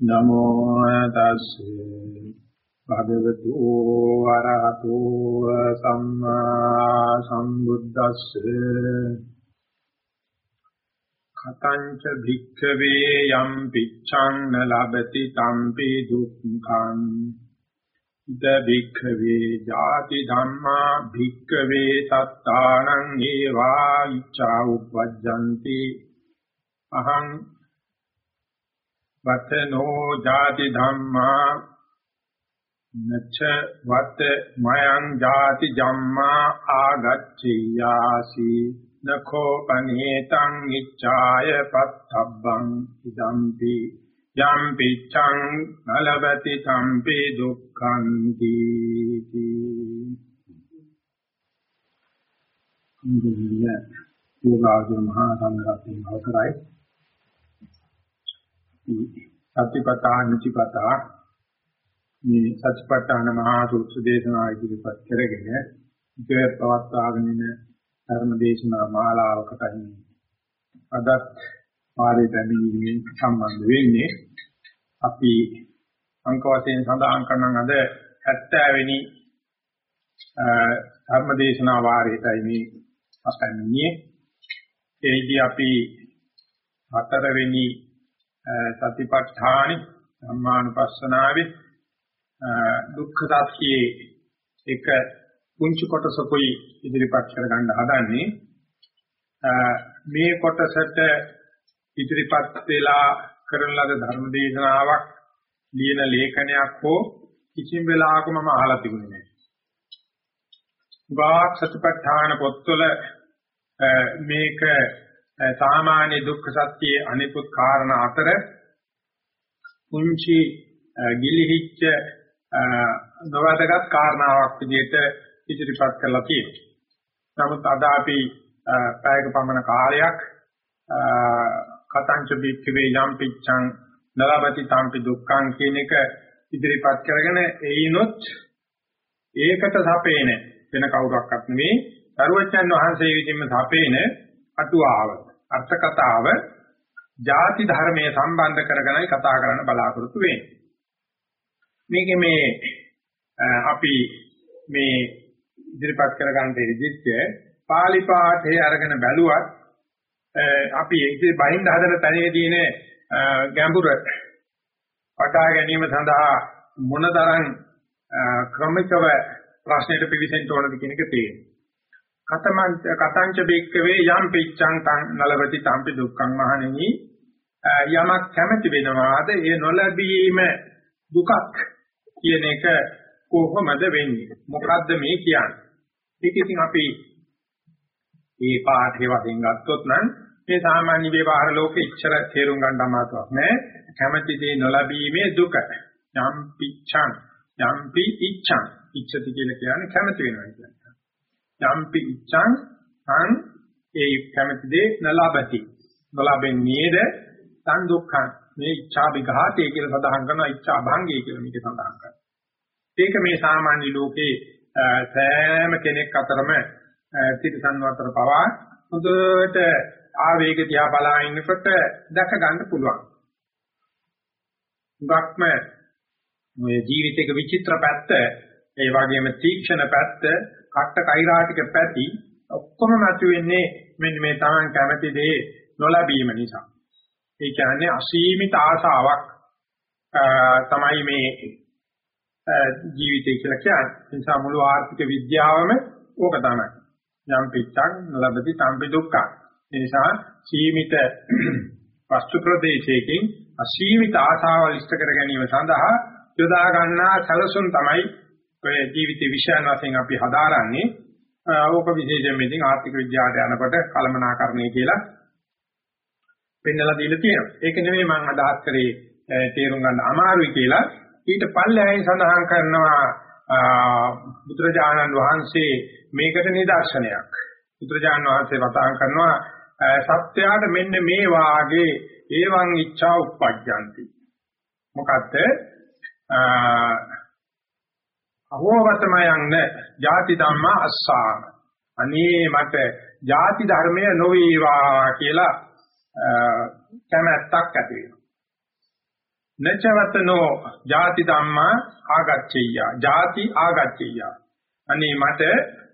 නමෝ තස්සේ. භගවතු වරහතෝ සම්මා සම්බුද්දස්සේ. කතංච භික්ඛවේ යම් පිච්ඡං න ලබති තම්පි දුක්ඛං. ඉද භික්ඛවේ ජාති ධම්මා භික්ඛවේ තත්තානං ඒවා ඉච්ඡා උප්පජ්ජಂತಿ අහං වතනෝ ජාති ධම්මා නච්ච වත මයං ජාති ධම්මා ආගච්ඡියාසි නඛෝ පනේතං ඉච්ඡාය පත්තබ්බං ඉදම්පි යම් පිච්ඡං නලබති සම්පි දුක්ඛං දීති මුලින්ම යෝගාවචර මහා සංඝරත්නය අවසරයි. සතිපතා නිචිපතා මේ සතිපට්ඨාන මහා සූත්‍ර දේශනා ඉදිරිපත් කරගෙන ඉතිරි පවත්වාගෙන යන ධර්ම දේශනා මාලාවකටයි අදත් පාරේ පැමිණීමෙන් සම්බන්ධ වෙන්නේ. අපි අංක වශයෙන් සඳහන් කරන අද 70 වෙනි ධර්ම දේශනා වාරයටයි මේ අපන්නේ ඒදී අපි හතරවෙනි සතිපට්ඨානි ධම්මානුපස්සනාවේ දුක්ඛ සත්‍යයේ එක කුංචු කොටසකුයි ඉදිරිපත් කරගන්න හදන්නේ මේ කොටසට ඉදිරිපත් වෙලා කරන ලද ධර්ම දේශනාවක් ලියන ලේඛනයක් හෝ කිසිම වෙලාවක මම අහලා තිබුණේ නැහැ. වාක් සතිපට්ඨාන පොත්වල මේක සාමාන්‍ය දුක්ඛ සත්‍යයේ අනිකුත් කාරණා අතර කුංචි ගිලිහිච්ච නොවැදගත් කාරණාවක් විදිහට ඉදිරිපත් කරලා තියෙනවා. නමුත් අද අපි පැයක පමණ කාලයක් කතංච බික්කවේ යම් පිච්ඡං නලබති තම්පි දුක්ඛං කියන එක ඉදිරිපත් කරගෙන එයිනොත් ඒකට සපේන වෙන කවුරක්වත් නෙවෙයි සරුවච්චන් වහන්සේ විසින්ම සපේන අටුවාව අර්ථ කතාව ಜಾති ධර්මයේ සම්බන්ධ කරගෙනයි කතා කරන්න බලාපොරොත්තු වෙන්නේ. මේකේ මේ අපි මේ ඉදිරිපත් කරගන්න ඉදිරිච්ච පාලි පාඨයේ අරගෙන බැලුවත් අපි ඉතින් බහින්ද හදන තැනේදීන ගැඹුර වටා ගැනීම සඳහා මොනතරම් ක්‍රමිකව ප්‍රශ්නෙට පිළිසෙන්න ඕනද කියන එක තියෙනවා. කතමංච කතංච බික්කවේ යම් පිච්ඡං තං නලවති තම්පි දුක්ඛං මහණෙනි. යමක් කැමැති වෙනවාද? ඒ නොලැබීම දුකක් කියන එක කොහොමද වෙන්නේ? මොකද්ද මේ කියන්නේ? ඒක ඉතින් අපි මේ පාඩේ වශයෙන් ගත්තොත් නම් මේ සාමාන්‍ය ව්‍යවහාර ලෝකෙ ඉච්ඡර තේරුම් ගන්න අමාරුවක් නෑ. කැමැති දේ නොලැබීමේ දුක. යම් පිච්ඡං යම්පි ඉච්ඡං ඉච්ඡති කියලා කියන්නේ කැමැති වෙනවා කියන්නේ. යම්පි ඉච්ඡං සං ඒ කැමැති දේ නලබති. නොලබන්නේද? සං දුක්ඛං. මේ ඉච්ඡා විඝාතය කියලා සඳහන් කරනවා ඉච්ඡා භංගය කියලා මේක සඳහන් කරනවා. ඒක මේ සාමාන්‍ය ලෝකේ සෑම කෙනෙක් අතරම තිරසන් අතර පවා හොඳට ආවේග දිහා බලා ඉන්නකොට දැක ගන්න පුළුවන්. උගක්ම මේ ජීවිතේක විචිත්‍ර පැත්ත ඒ වගේම තීක්ෂණ පැත්ත කට්ට කෛරාටික පැති ඔක්කොම මතුවෙන්නේ මෙන්න මේ Taman කැමති දේ නොලැබීම නිසා. ඒ කියන්නේ අසීමිත ආශාවක් තමයි මේ ජීවිතය කියලා කියන්නේ. ඒ නිසා මුළු ආර්ථික විද්‍යාවම ඕක තමයි. යම් පිටක් නොලබති සම්පි දුක්ඛ. ඒ නිසා සීමිත වස්තු ප්‍රදේශයකින් අසීමිත ආශාවල් ඉෂ්ට කර ගැනීම සඳහා යොදා ගන්නා සැලසුම් තමයි ඔය ජීවිත විෂයන් වශයෙන් අපි හදාරන්නේ ඕක විශේෂයෙන්ම ඉතින් ආර්ථික විද්‍යාවට යනකොට කලමනාකරණය කියලා පෙන්නලා දීලා තියෙනවා. ඒක නෙමෙයි මම අදහස් කරේ තේරුම් ගන්න අමාරුයි කියලා. ඊට පල්ලෙහායින් සඳහන් කරනවා බුදුරජාණන් වහන්සේ මේකට නිදර්ශනයක්. බුදුරජාණන් වහන්සේ වතාන් කරනවා සත්‍යයට මෙන්න මේ වාගේ ඒවං ඉච්ඡා උප්පජ්ජಂತಿ. මොකද්ද? අහෝවතමයන් ජාති ධම්මා අස්සාම. අනේ මට ජාති ධර්මය නොවේවා කියලා කැමැත්තක් ඇති වෙනවා. නචවතනෝ ජාති ධම්මා ආගච්ඡිය. ජාති ආගච්ඡිය. අනේ මට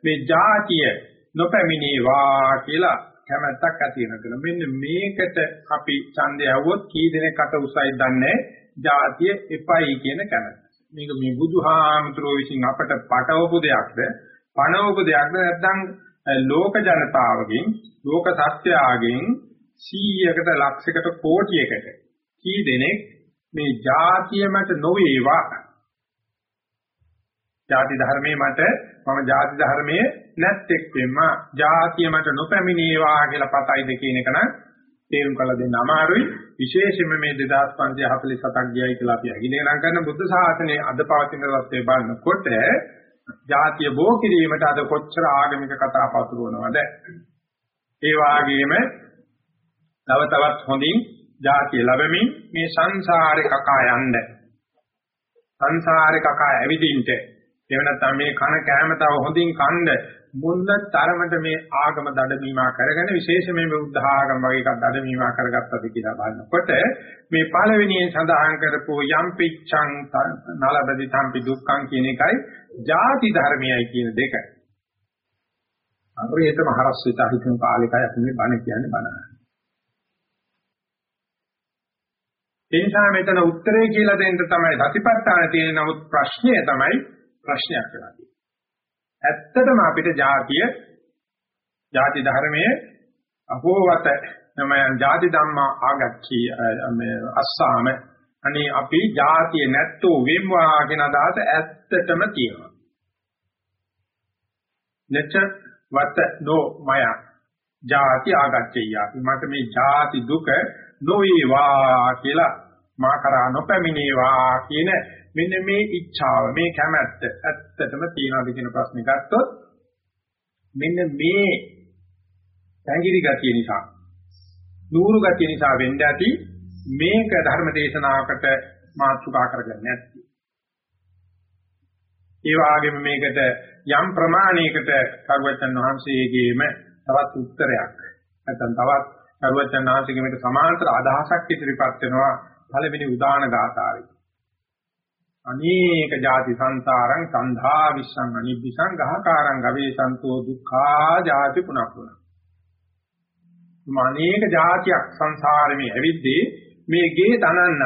මේ ජාතිය නොපැමිණේවා කියලා කැමැත්තක් ඇති වෙනවා. මෙන්න මේකට අපි ඡන්දය આવුවොත් කී දෙනෙක් අත උසයි දන්නේ ජාතිය එපයි කියන කැමැත්ත. මේක මේ බුදුහාමතුරෝ විසින් අපට පටවපු දෙයක්ද? පණවපු දෙයක්ද? නැත්නම් ලෝක ජනතාවගෙන් ලෝක සත්‍යයෙන් 100කට ලක්ෂයකට කෝටියකට කී දෙනෙක් මේ જાතිය මත නොවේවා? ಜಾති ධර්මයේ මත මම ಜಾති ධර්මයේ නැත්තේක් වෙම්මා. ಜಾතිය මත නොපැමිණේවා කියලා පතයිද කියන එක නම් තේරුම් කළ දෙන්න අමාරුයි. විශේෂයෙන්ම මේ 2547ක් ගියයි කියලා අපි අගිනේනම් කරන බුද්ධ ශාසනයේ අද පවතින තත්ත්වය බලනකොට ಜಾතිය බෝ කිරීමට අද කොච්චර ආගමික කතා පතුරවනවද ඒ වාගේම තව තවත් හොඳින් ජාතිය ලැබෙමින් මේ සංසාරේ කකා යන්න. සංසාරේ කකා ඇවිදින්න. එහෙම නැත්නම් මේ කන කෑම තව හොඳින් කන්න. මුන්න තරමට මේ ආගම දඩමීමා කරගෙන විශේෂයෙන් මේ බුද්ධ ආගම වගේ එකක් දඩමීමා කරගත්තද කියලා බලනකොට මේ පළවෙනියෙන් සඳහන් කරපු යම් පිච්ඡං නලබදි තම්පි දුක්ඛං කියන එකයි ಜಾති ධර්මයයි කියන දෙක. අරේතම හරස් විත හිතන කාලෙකයි අපි මේ බණ කියන්නේ බණ. ඒ නිසා මෙතන උත්තරේ කියලා දෙන්න තමයි සතිපට්ඨාන තියෙන නමුත් ප්‍රශ්නය තමයි ප්‍රශ්නයක් වෙලා තියෙන්නේ. ඇත්තටම අපිට ජාතිය ජාති ධර්මයේ අහෝවත නම ජාති ධම්මා ආගච්ඡි මේ අස්සාම. අනේ අපි ජාතිය නැත්තෝ වෙම්වා කියන අදහස ඇත්තටම තියෙනවා. නච වත නෝ මය ජාති ආගච්ඡිය මට මේ ජාති දුක නොවේවා කියලා මා කරා නොපැමිණේවා කියන මෙන්න මේ ઈચ્છාව මේ කැමැත්ත ඇත්තටම තියනවාද කියන ප්‍රශ්නේ ගත්තොත් මෙන්න මේ සංගීති ගතිය නිසා නూరు ගතිය නිසා වෙන්න ඇති මේක ධර්ම දේශනාවකට මාතෘකා කරගන්න ඇති. ඒ වගේම මේකට යම් ප්‍රමාණයකට කරුවචන් වහන්සේගේම තවත් උත්තරයක් නැත්නම් තවත් කරුවචන් වහන්සේගේ මේක සමාන්තර අදහසක් ඉදිරිපත් වෙනවා පළවෙනි උදාන ගාථාවේ. අනේක ಜಾති සංසාරං සන්ධා විස්සං අනිබ්බිසං ගහකාරං ගවේසන්තෝ දුක්ඛා ಜಾති පුනප්පුන. අනේක ಜಾතියක් සංසාරෙමේ ඇවිද්දී මේ ගේ තනන්න.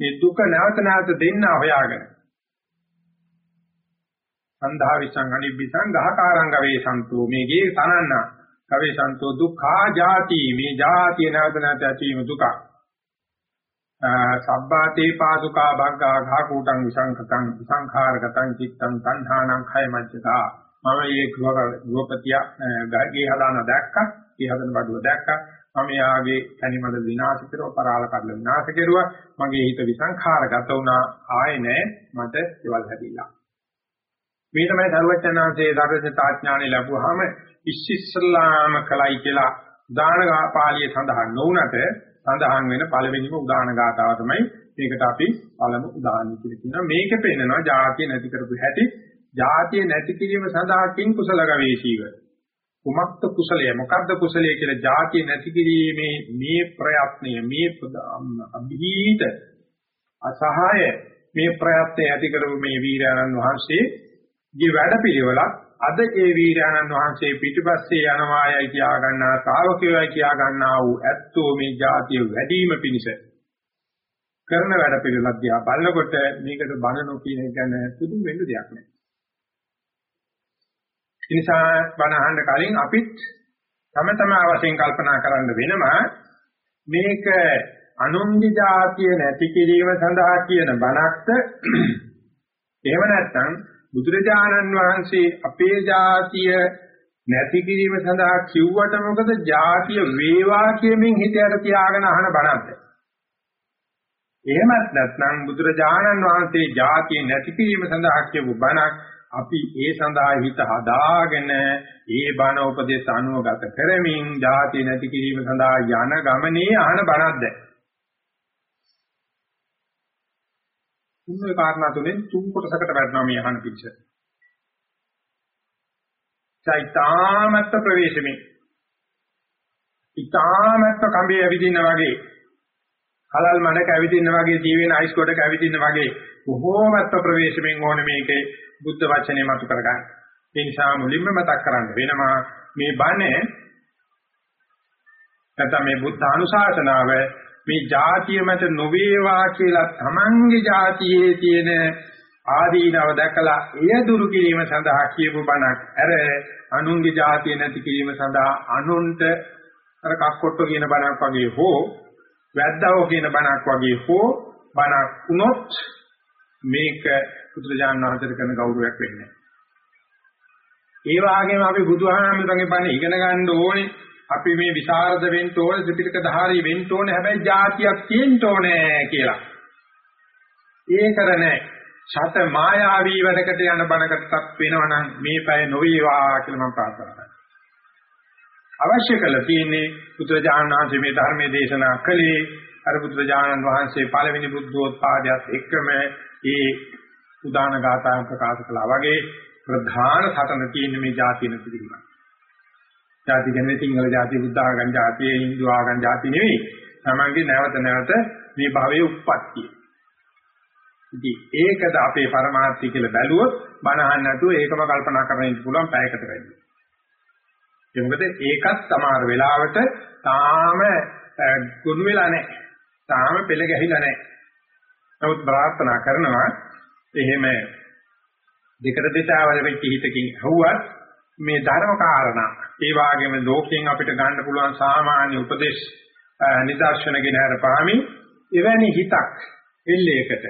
මේ දුක නැවත නැවත දෙන්න හොයාගෙන. සන්ධා විස්සං අනිබ්බිසං ගහකාරං ගවේසන්තෝ මේ ගේ තනන්න. ගවේසන්තෝ දුක්ඛා ಜಾති මේ ಜಾතිය නැවත නැවත ඇතිවීම දුකක්. සබ්බාතේ පාසුකා භග්ගා ඝාකූටං විසංකතං විසංඛාරගතං චිත්තං සංධානං khය මජ්ජතා මම මේ ගෘහපතිය ගහේ හදාන දැක්කා ඒ හදන බඩුව දැක්කා මම යාගේ කණිමඩ විනාශ කරව පරාල කඩල විනාශ කෙරුවා මගේ හිත විසංඛාරගත වුණා ආයේ නෑ මට ඒවල් හැදිලා මේ තමයි දරුවචනාංශයේ ධර්මතාඥානෙ ලැබුවාම ඉස්සිස්සලාම කලයි කියලා දාන පාළියේ සඳහන් නොවුනට සඳහන් වෙන පළවෙනිම උදාන ගාතාව තමයි මේකට අපි පළමු උදාහරණ කියලා කියනවා. මේක පෙන්නනවා ජාතිය නැති කරපු හැටි. ජාතිය නැති කිරීම සඳහා කිං කුසල ගවේෂීව. කුමක්ත කුසලය මොකද්ද කුසලය කියලා ජාතිය නැති කිරීමේ මේ ප්‍රයත්නය මේ අභීත අසහාය මේ ප්‍රයත්නය ඇති කරපු මේ වීරයන් වහන්සේ ගේ වැඩ පිළිවෙලක් අද ඒ වීරයන්න් වහන්සේ පිටිපස්සේ යනවායයි කියා ගන්නා ශ්‍රාවකයෝයි කියා ගන්නා වූ ඇත්තෝ මේ જાතිය වැඩිම පිණිස කරන වැඩ පිළිවෙලක් දිහා බලනකොට මේකට බන නොකියන ගැන සුදු වෙන්න දෙයක් නැහැ. ඒ නිසා බණ අහන්න කලින් අපිත් තම තමා වශයෙන් කල්පනා කරන්න වෙනවා මේක අනුන්දි જાතිය නැති කිරීම සඳහා කියන බණක්ද එහෙම නැත්නම් බුදුරජාණන් වහන්සේ අපේ ජාතිය නැති කිරීම සඳහා කිව්වට මොකද ජාතිය වේවා කියමින් හිතයට තියාගෙන අහන බණක්ද? එහෙමත් නැත්නම් බුදුරජාණන් වහන්සේ ජාතිය නැති කිරීම සඳහා කියපු බණක් අපි ඒ සඳහා හිත හදාගෙන ඒ බණ උපදේශ අනුගත කරමින් ජාතිය නැති කිරීම සඳහා යන ගමනේ අහන බණක්ද? තුන්වෙනි කාරණා තුනෙන් තුන් කොටසකට වැටෙනවා මේ අහන පිළිස. චෛතාමත්ත ප්‍රවේශමේ. ඊතාමත්ත කඹේ ඇවිදින්න වගේ හලල් මඩක ඇවිදින්න වගේ ජීවෙන අයිස් කොටක ඇවිදින්න වගේ බොහෝමත්ව ප්‍රවේශමෙන් ඕනේ මේකේ බුද්ධ වචනේ මතු කරගන්න. ඒ නිසා මුලින්ම මතක් කරන්න වෙනවා මේ බණ නැත්නම් මේ බුද්ධ අනුශාසනාව මේ જાතිය මත නොවේවා කියලා තමන්ගේ જાතියේ තියෙන ආදීනව දැකලා එය දුරු කිරීම සඳහා කියපු බණක් අර අනුන්ගේ જાතිය නැති කිරීම සඳහා අනුන්ට අර කක්කොට්ට කියන බණක් වගේ හෝ වැද්දාව කියන බණක් වගේ හෝ බණක් වුණොත් මේක බුදුරජාණන් වහන්සේට කරන ගෞරවයක් වෙන්නේ. ඒ වගේම අපි බුදුහාමුදුරන්ගේ බණ ඉගෙන ගන්න ඕනේ අපි මේ විසරද වෙන්න ඕනේ, ත්‍රිපිටක ධාරී වෙන්න ඕනේ. හැබැයි જાතියක් තියෙන්න ඕනේ කියලා. ඒ කරන්නේ ශත මායාවී වැඩකට යන බණකටත් වෙනවනම් මේ පැය නොවේවා කියලා මම ප්‍රාර්ථනා කරනවා. අවශ්‍ය කළ තියෙන්නේ බුදුරජාණන් වහන්සේ මේ ධර්මයේ දේශනා කළේ අර බුදුරජාණන් වහන්සේ පළවෙනි බුද්ධෝත්පාදයට එක්කම ඒ උදාන ගාථා ප්‍රකාශ කළා වගේ ප්‍රධාන සටන තියෙන්නේ මේ જાතිය පිළිබඳ. ජාති කියන්නේ සිංහල ජාති, බුද්ධ ආගම් ජාති, Hindu ආගම් ජාති නෙවෙයි. තමන්ගේ නැවත නැවත මේ භවයේ උප්පත්තිය. ඉතින් ඒකද අපේ પરමාර්ථය කියලා බැලුවොත් බණහන් නැතුව ඒකම කල්පනා කරන්න ඉන්න පුළුවන් පැයකට වැඩි. ඒ මොකද ඒකත් සමහර වෙලාවට තාම ගොනු වෙලා නැහැ. තාම පෙළ ගැහිලා නැහැ. නමුත් ප්‍රාර්ථනා කරනවා එහෙම දෙකට දෙතාවල වෙච්ච හිතකින් හවුවත් මේ ධර්ම කාරණා ඒ වගේම ලෝකයෙන් අපිට ගන්න පුළුවන් සාමාන්‍ය උපදේශ නිදර්ශනගෙන හරපාමි එවැනි හිතක් එල්ලයකට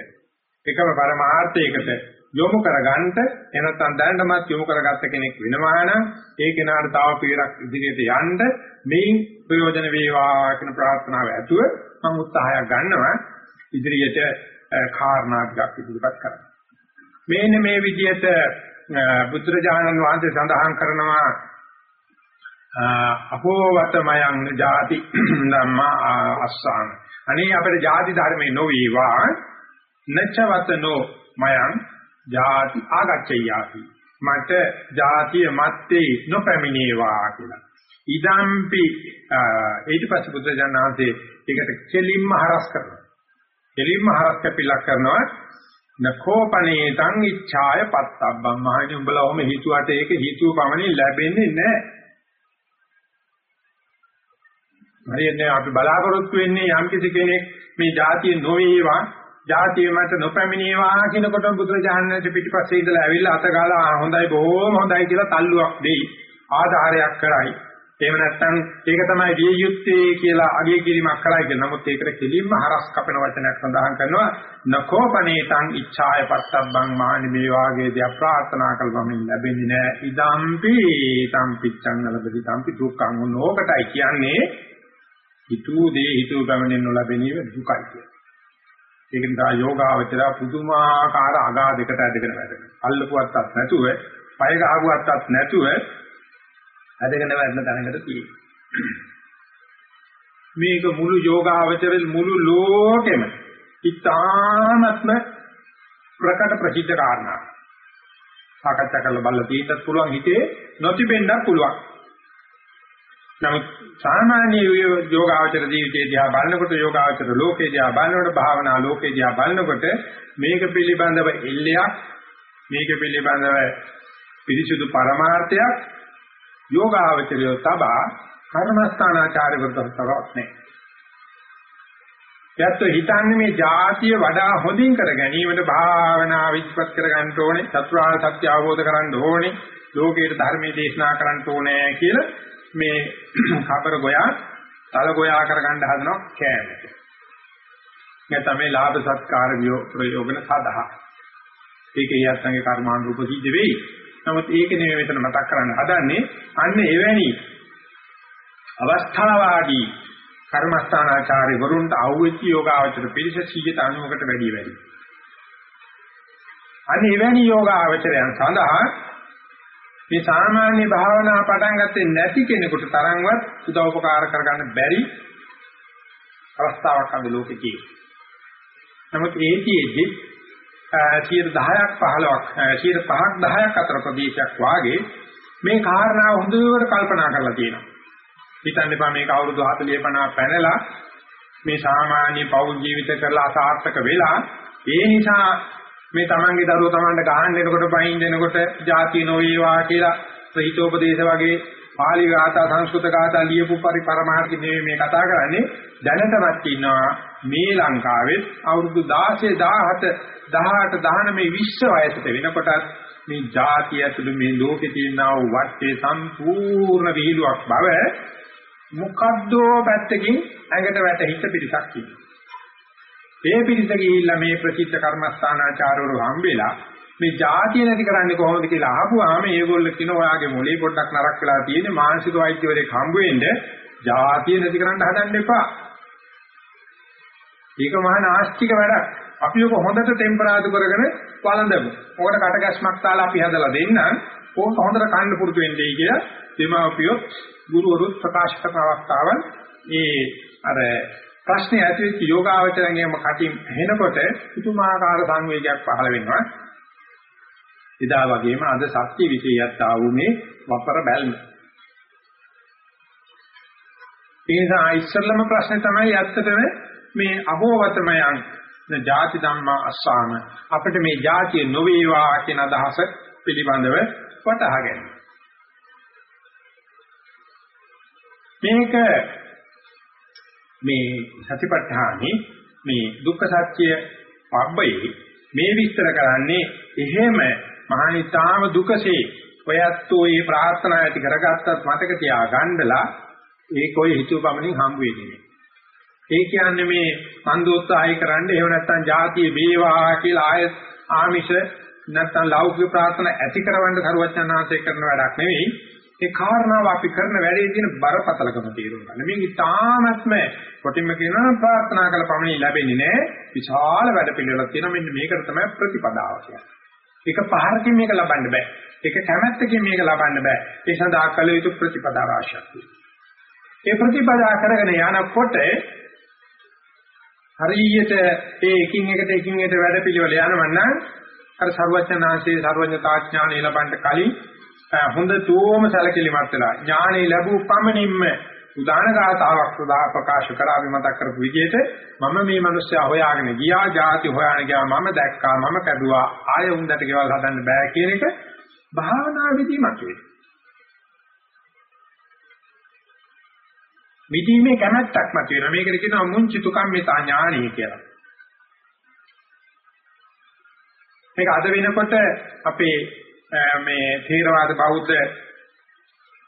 එකම පරමාර්ථයකට යොමු කරගන්නට එනතන් දැනටමත් යොමු කරගත්ත කෙනෙක් වෙනවා නම් ඒ කෙනාට තව පීරක් ඉදිරියට යන්න මේන් ප්‍රයෝජන වේවා කියන ප්‍රාර්ථනාව ඇතුව මම උත්සාහයක් ගන්නවා ඉදිරියට කාරණා ටිකක් ඉදිරිපත් කරන්න. මේන්න මේ විදිහට බුදුරජාණන් වහන්සේ සඳහන් කරනවා අපෝවතමයන් ජාති ධම්මා අස්සාන අනේ අපේ ජාති ධර්මේ නොවේවා. නචවතනෝ මයන් ජාති ආගච්ඡයාති. මට ජාතිය මැත්තේ නොපැමිණේවා කියලා. ඉදම්පි ඊට පස්සේ බුදුරජාණන් වහන්සේ ඒකට කෙලින්ම හරස් කරනවා. කෙලින්ම හරස් කැපිලක් කරනවා. නකෝපනේ තං ඉච්ඡාය පත්තබ්බම් මහණනි උඹලා ඔහම හිතුවට ඒක හිතුව පමණින් ලැබෙන්නේ නැහැ. හරියන්නේ අපි බලාපොරොත්තු වෙන්නේ යම් කිසි කෙනෙක් මේ જાතිය නොවේවා જાතිය මත නොපැමිණේවා කියනකොට බුදුරජාණන් පිටිපස්සේ ඉඳලා ඇවිල්ලා අත ගාලා හොඳයි බොහොම හොඳයි කියලා තල්ලුවක් දෙයි. ආධාරයක් කරයි. එහෙම නැත්නම් ඒක තමයි විය යුත්තේ කියලා අගය කිරීමක් කරයි කියන නමුත් ඒකට කෙලින්ම හරස් කපන වචනයක් සඳහන් කරනවා. නකෝපනේතං ඉච්ඡාය පත්තබ්බං මානි මේ වාගේ දේ ප්‍රාර්ථනා කළවම ලැබෙන්නේ නැහැ ඉදම්පි තම්පිච්ඡං නලබති තම්පි දුක්ඛං නෝකටයි කියන්නේ හිතූ දේ හිතූ ගමනින් නොලැබෙනීම දුකයි කියන්නේ. ඒක නිසා යෝගාවචර පුදුමාකාර අගාධයකට ඇදගෙන වැඩෙනවා අල්ලපුවත්තක් නැතුව පය ගහගුවත්තක් නැතුව ඇදගෙන වැටෙන තැනකට තියෙනවා. මේක මුළු යෝගාවචර මුළු ලෝකෙම ඉතාමත්ම ප්‍රකට ප්‍රසිද්ධ කාරණා. සාකච්ඡා කරලා බලලා තියෙන්නත් පුළුවන් හිතේ නොතිබෙන්නත් පුළුවන්. නමුත් සාමාන්‍ය යෝගාවචර ජීවිතයේ දිහා බලනකොට යෝගාවචර ලෝකේ දිහා බලනකොට භාවනා ලෝකේ දිහා බලනකොට මේක පිළිබඳව එල්ලයක් මේක පිළිබඳව පිරිසුදු පරමාර්ථයක් යෝගාවචරය තබා කර්මස්ථානාචාර්යවරුන්ට තරවත් නැහැ. යැත්තු හිතන්නේ මේ જાතිය වඩා හොඳින් කර ගැනීමට භාවනා විස්පත් කර ගන්න ඕනේ, චතුරාර්ය සත්‍ය අවබෝධ කරගන්න ඕනේ, ලෝකයට ධර්මයේ දේශනා කරන්න ඕනේ කියලා මේ කබර ගෝයා, තල ගෝයා කරගන්න හදනවා කෑමට. මේ තමයි ලාභ සත්කාර ප්‍රයෝගන සාධා. ඒකේ යත්නගේ කර්මානුරූප සිද්ධ වෙයි. නමුත් ඒක නෙමෙයි මෙතන මතක් කරන්න හදන්නේ අන්න එවැනි අවස්ථාවාදී කර්මස්ථානාචාර්ය වරුන්ට ආවෙච්ච යෝගාවචර පිරිස 190කට වැඩි වැඩි. අන්න එවැනි යෝගාවචරයන් සඳහා මේ සාමාන්‍ය භාවනා පටන් ගත්තේ නැති කෙනෙකුට තරම්වත් උදව් උපකාර කරගන්න බැරි අවස්ථාවක් අද ලෝකේ තියෙනවා. නමුත් ඒකෙදි 10ක් 15ක් 5ක් 10ක් අතර ප්‍රදේශයක් වාගේ මේ කාරණාව හොඳට කල්පනා කරලා තියෙනවා. හිතන්න එපා මේක අවුරුදු 40 50 පැනලා මේ සාමාන්‍ය පෞල් ජීවිත කරලා අසාර්ථක වෙලා ඒ නිසා මේ තමන්ගේ දරුවෝ තමන්ට ගහන්න එනකොට බහින්න එනකොට ಜಾති නොවේවා කියලා ප්‍රහිතෝපදේශ වගේ පාලි ගාථා සංස්කෘත ගාථා ලියපු පරිපරමාර්ථ නෙවෙයි මේ කතා කරන්නේ දැනටමත් ඉන්නවා මේ ලංකාවෙත් අවුරුදු 16 17 18 19 20 වයසට වෙනකොට මේ ಜಾතිය ඇතුළු මේ ලෝකේ තියෙනා වූ වටේ සම්පූර්ණ විහිළුවක් බව මොකද්දෝ පැත්තකින් ඇඟට වැටහිච්ච පිටසක් ඒ පිටස ගිහිල්ලා මේ ප්‍රසිද්ධ කර්මස්ථානාචාරවරු හම්බෙලා මේ ಜಾතිය නැති කරන්නේ කොහොමද කියලා අහපුවාම ඒගොල්ලෝ කියන ඔයාගේ මොලේ පොඩ්ඩක් නරක් වෙලා තියෙන්නේ මානසික වෛද්‍යවරයෙක් හම්බ වෙන්න ಜಾතිය නැති කරන්න හදන්න එපා. ඒක මහා නාස්තික වැඩක්. අපි ඔක හොඳට ටෙම්පරාදු කරගෙන වළඳමු. ඕකට කටගැස්මක් තාලා අපි හදලා දෙන්නම්. ඕක හොඳට කන්න පුරුදු වෙන්නයි කියලා දෙමාපියෝ ගුරුවරුත් ප්‍රකාශ කරන අවස්ථාවන් ඒ අර ප්‍රශ්නේ ඇති වෙච්ච යෝගාවචරණයම කටින් ඇහෙනකොට පුදුමාකාර සංවේගයක් පහළ වෙනවා. එදා වගේම අද සත්‍ය විශේෂයත් ආවුනේ වපර බැල්ම. ඒ නිසා ඉස්සෙල්ලම ප්‍රශ්නේ තමයි ඇත්තටම මේ අහෝවතමයන් ජාති ධම්මා අස්සාම අපිට මේ ජාතිය නොවේවා කියන අදහස පිළිබඳව වටහා ගැනීම. මේක මේ සතිපට්ඨානෙ මේ දුක්ඛ සත්‍ය පබ්බේ මේ විස්තර කරන්නේ එහෙම මහණිතාම දුකසේ ඔයත්ෝ මේ ප්‍රාර්ථනා ඇති කරගත්තත් මතක තියාගන්නලා ඒක ඔය හිතුවපමණින් හම්බ වෙන්නේ ඒ කියන්නේ මේ මන්දෝත්සාහය කරන්න එහෙම නැත්නම් ජාතිය වේවා කියලා ආය ආමිෂ නැත්නම් ලෞකික ප්‍රාර්ථනා ඇති කරවන්න කරුවචනාංශය කරන වැඩක් නෙවෙයි ඒ කාරණාව අපි කරන වැඩේ තියෙන බරපතලකම තේරුම් ගන්න. මේක ඉතාමත්ම කොටින්ම කියනවා ප්‍රාර්ථනා කළ පමණින් ලැබෙන්නේ නැහැ. විශාල වැඩ පිළිවෙලක් තියෙනවා. මෙන්න මේකට තමයි ප්‍රතිපදාව කියන්නේ. එක පහරකින් මේක ලබන්න බෑ. එක කැමැත්තකින් මේක ලබන්න බෑ. ඒ සඳහා කළ යුතු ප්‍රතිපදාව අවශ්‍යයි. ඒ ප්‍රතිපදා කරගෙන යනකොට හරියට ඒ එකින් එකට එකින් එකට වැඩ පිළිවෙල යනවා නම් අර ਸਰවඥාන්සේ ਸਰවඥතාඥානෙ ලබන්න කලින් හොඳ තෝම සැලකිලිමත් වෙලා ඥානෙ ලැබූ පමණින්ම උදාන ගාතාවක් සදා ප්‍රකාශ කරා අපි මතක් කරපු විදිහට මම මේ මිනිස්සයා හොයාගෙන ගියා ಜಾති හොයාගෙන ගියා මම දැක්කා මම කැඩුවා ආයෙ උන්දට ගෙවල් හදන්න බෑ කියන එක භාවනා විදිමත් වෙයි. විදීමේ කැමැත්තක් මත වෙනවා. මේකට කියනවා මුංචිතු කම්මිතා ඥානයි කියලා. මේක අද වෙනකොට අපේ මේ තේරවාද බෞද්ධ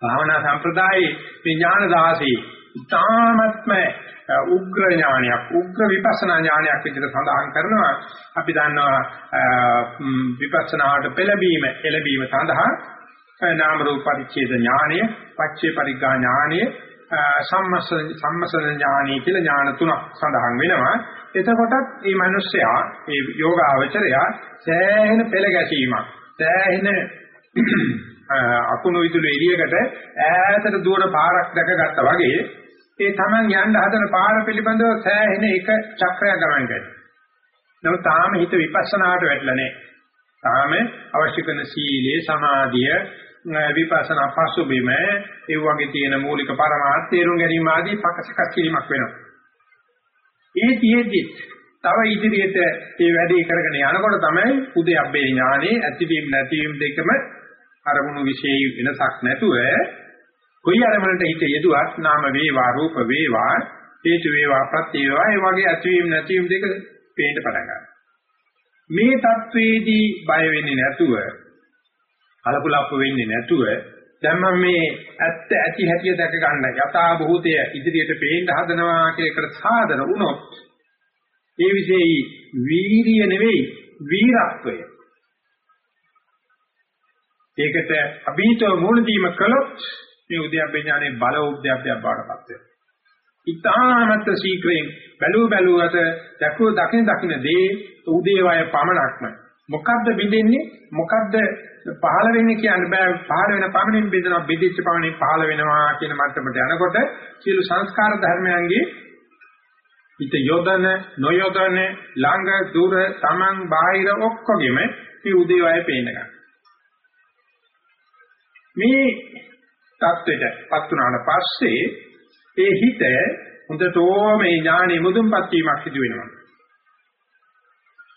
භාවනා සම්ප්‍රදායේ විඥාන දාසී ඉතාමත්ම උග්‍ර ඥානයක් උග්‍ර විපස්සනා ඥානයක් විදිහට සඳහන් කරනවා අපි දන්නවා විපස්සනාවට පෙළඹීම එළඹීම සඳහා නාම රූප පරිච්ඡේද ඥානය පච්චේ පරිග්ගා ඥානය සම්මස සම්මසන ඥානය කියලා ඥාන තුනක් සඳහන් වෙනවා එතකොටත් මේ මිනිස්සයා මේ යෝගාවචරයා සෑහෙන පෙළ ගැසීමක් සෑහෙන අකුණු විදුලි එළියකට ඈතට දුවන පාරක් දැකගත්තා වගේ ඒ Taman යන්න හදන පාර පිළිබඳව සෑහෙන එක චක්‍රයක් ගමන් කරනවා. නමුත් තාම හිත විපස්සනාට වැටලා නැහැ. තාම අවශ්‍ය කරන සීලයේ සමාධිය විපස්සනා පසු බිම ඒ වගේ තියෙන මූලික පරමාර්ථ තේරුම් ගැනීම ආදී පකසකස් කිරීමක් වෙනවා. ඒ තියෙද්දි තව ඉදිරියට මේ වැඩේ කරගෙන යනකොට තමයි උදේ අබ්බේ ඥානේ ඇතිවීම නැතිවීම දෙකම අරමුණු විශේෂ වෙනසක් නැතුව කොයි අරමුණට හිත යෙදුවත් නාම වේවා රූප වේවා හේතු වේවා ප්‍රත්‍ය වේවා ඒ වගේ ඇතිවීම නැතිවීම දෙක පේන්න පටන් ගන්නවා. මේ தത്വෙදී බය වෙන්නේ නැතුව කලකුලප්ප වෙන්නේ නැතුව දැන් මම මේ ඇත්ත ඇති හැටිය දැක ගන්න යථා භූතය ඉදිරියට පේන්න හදනවා කියලා එකට සාදර වුණොත් ඒ විශේෂයි වීරිය නෙවෙයි වීරත්වය. ඒකට අභීතව මුණ දීම කළොත් මේ උද්‍යප්ප ඥානේ බල උද්‍යප්පයක් බාටපත් වෙනවා. ඊ타මත් ශීක්‍රයෙන් බැලුව බැලුවට දකුව දකින දකින දේ උදේවය පමණක්ම මොකද්ද බින්දෙන්නේ මොකද්ද පහළ වෙන්නේ කියන්න බෑ පහළ වෙන පමණින් බෙදෙනවා බෙදිච්ච පමණින් පහළ වෙනවා කියන මට්ටමට යනකොට සියලු සංස්කාර ධර්මයන්ගේ හිත යොදන නොයොදන ළඟ දුර තමන් බාහිර ඔක්කොගෙම මේ උදේවය පේන ගන්න. මේ தත්වෙටපත් වුණාට පස්සේ ඒ හිත හොඳටම මේ ඥානෙ මුදුන්පත් වීමක් සිදු වෙනවා.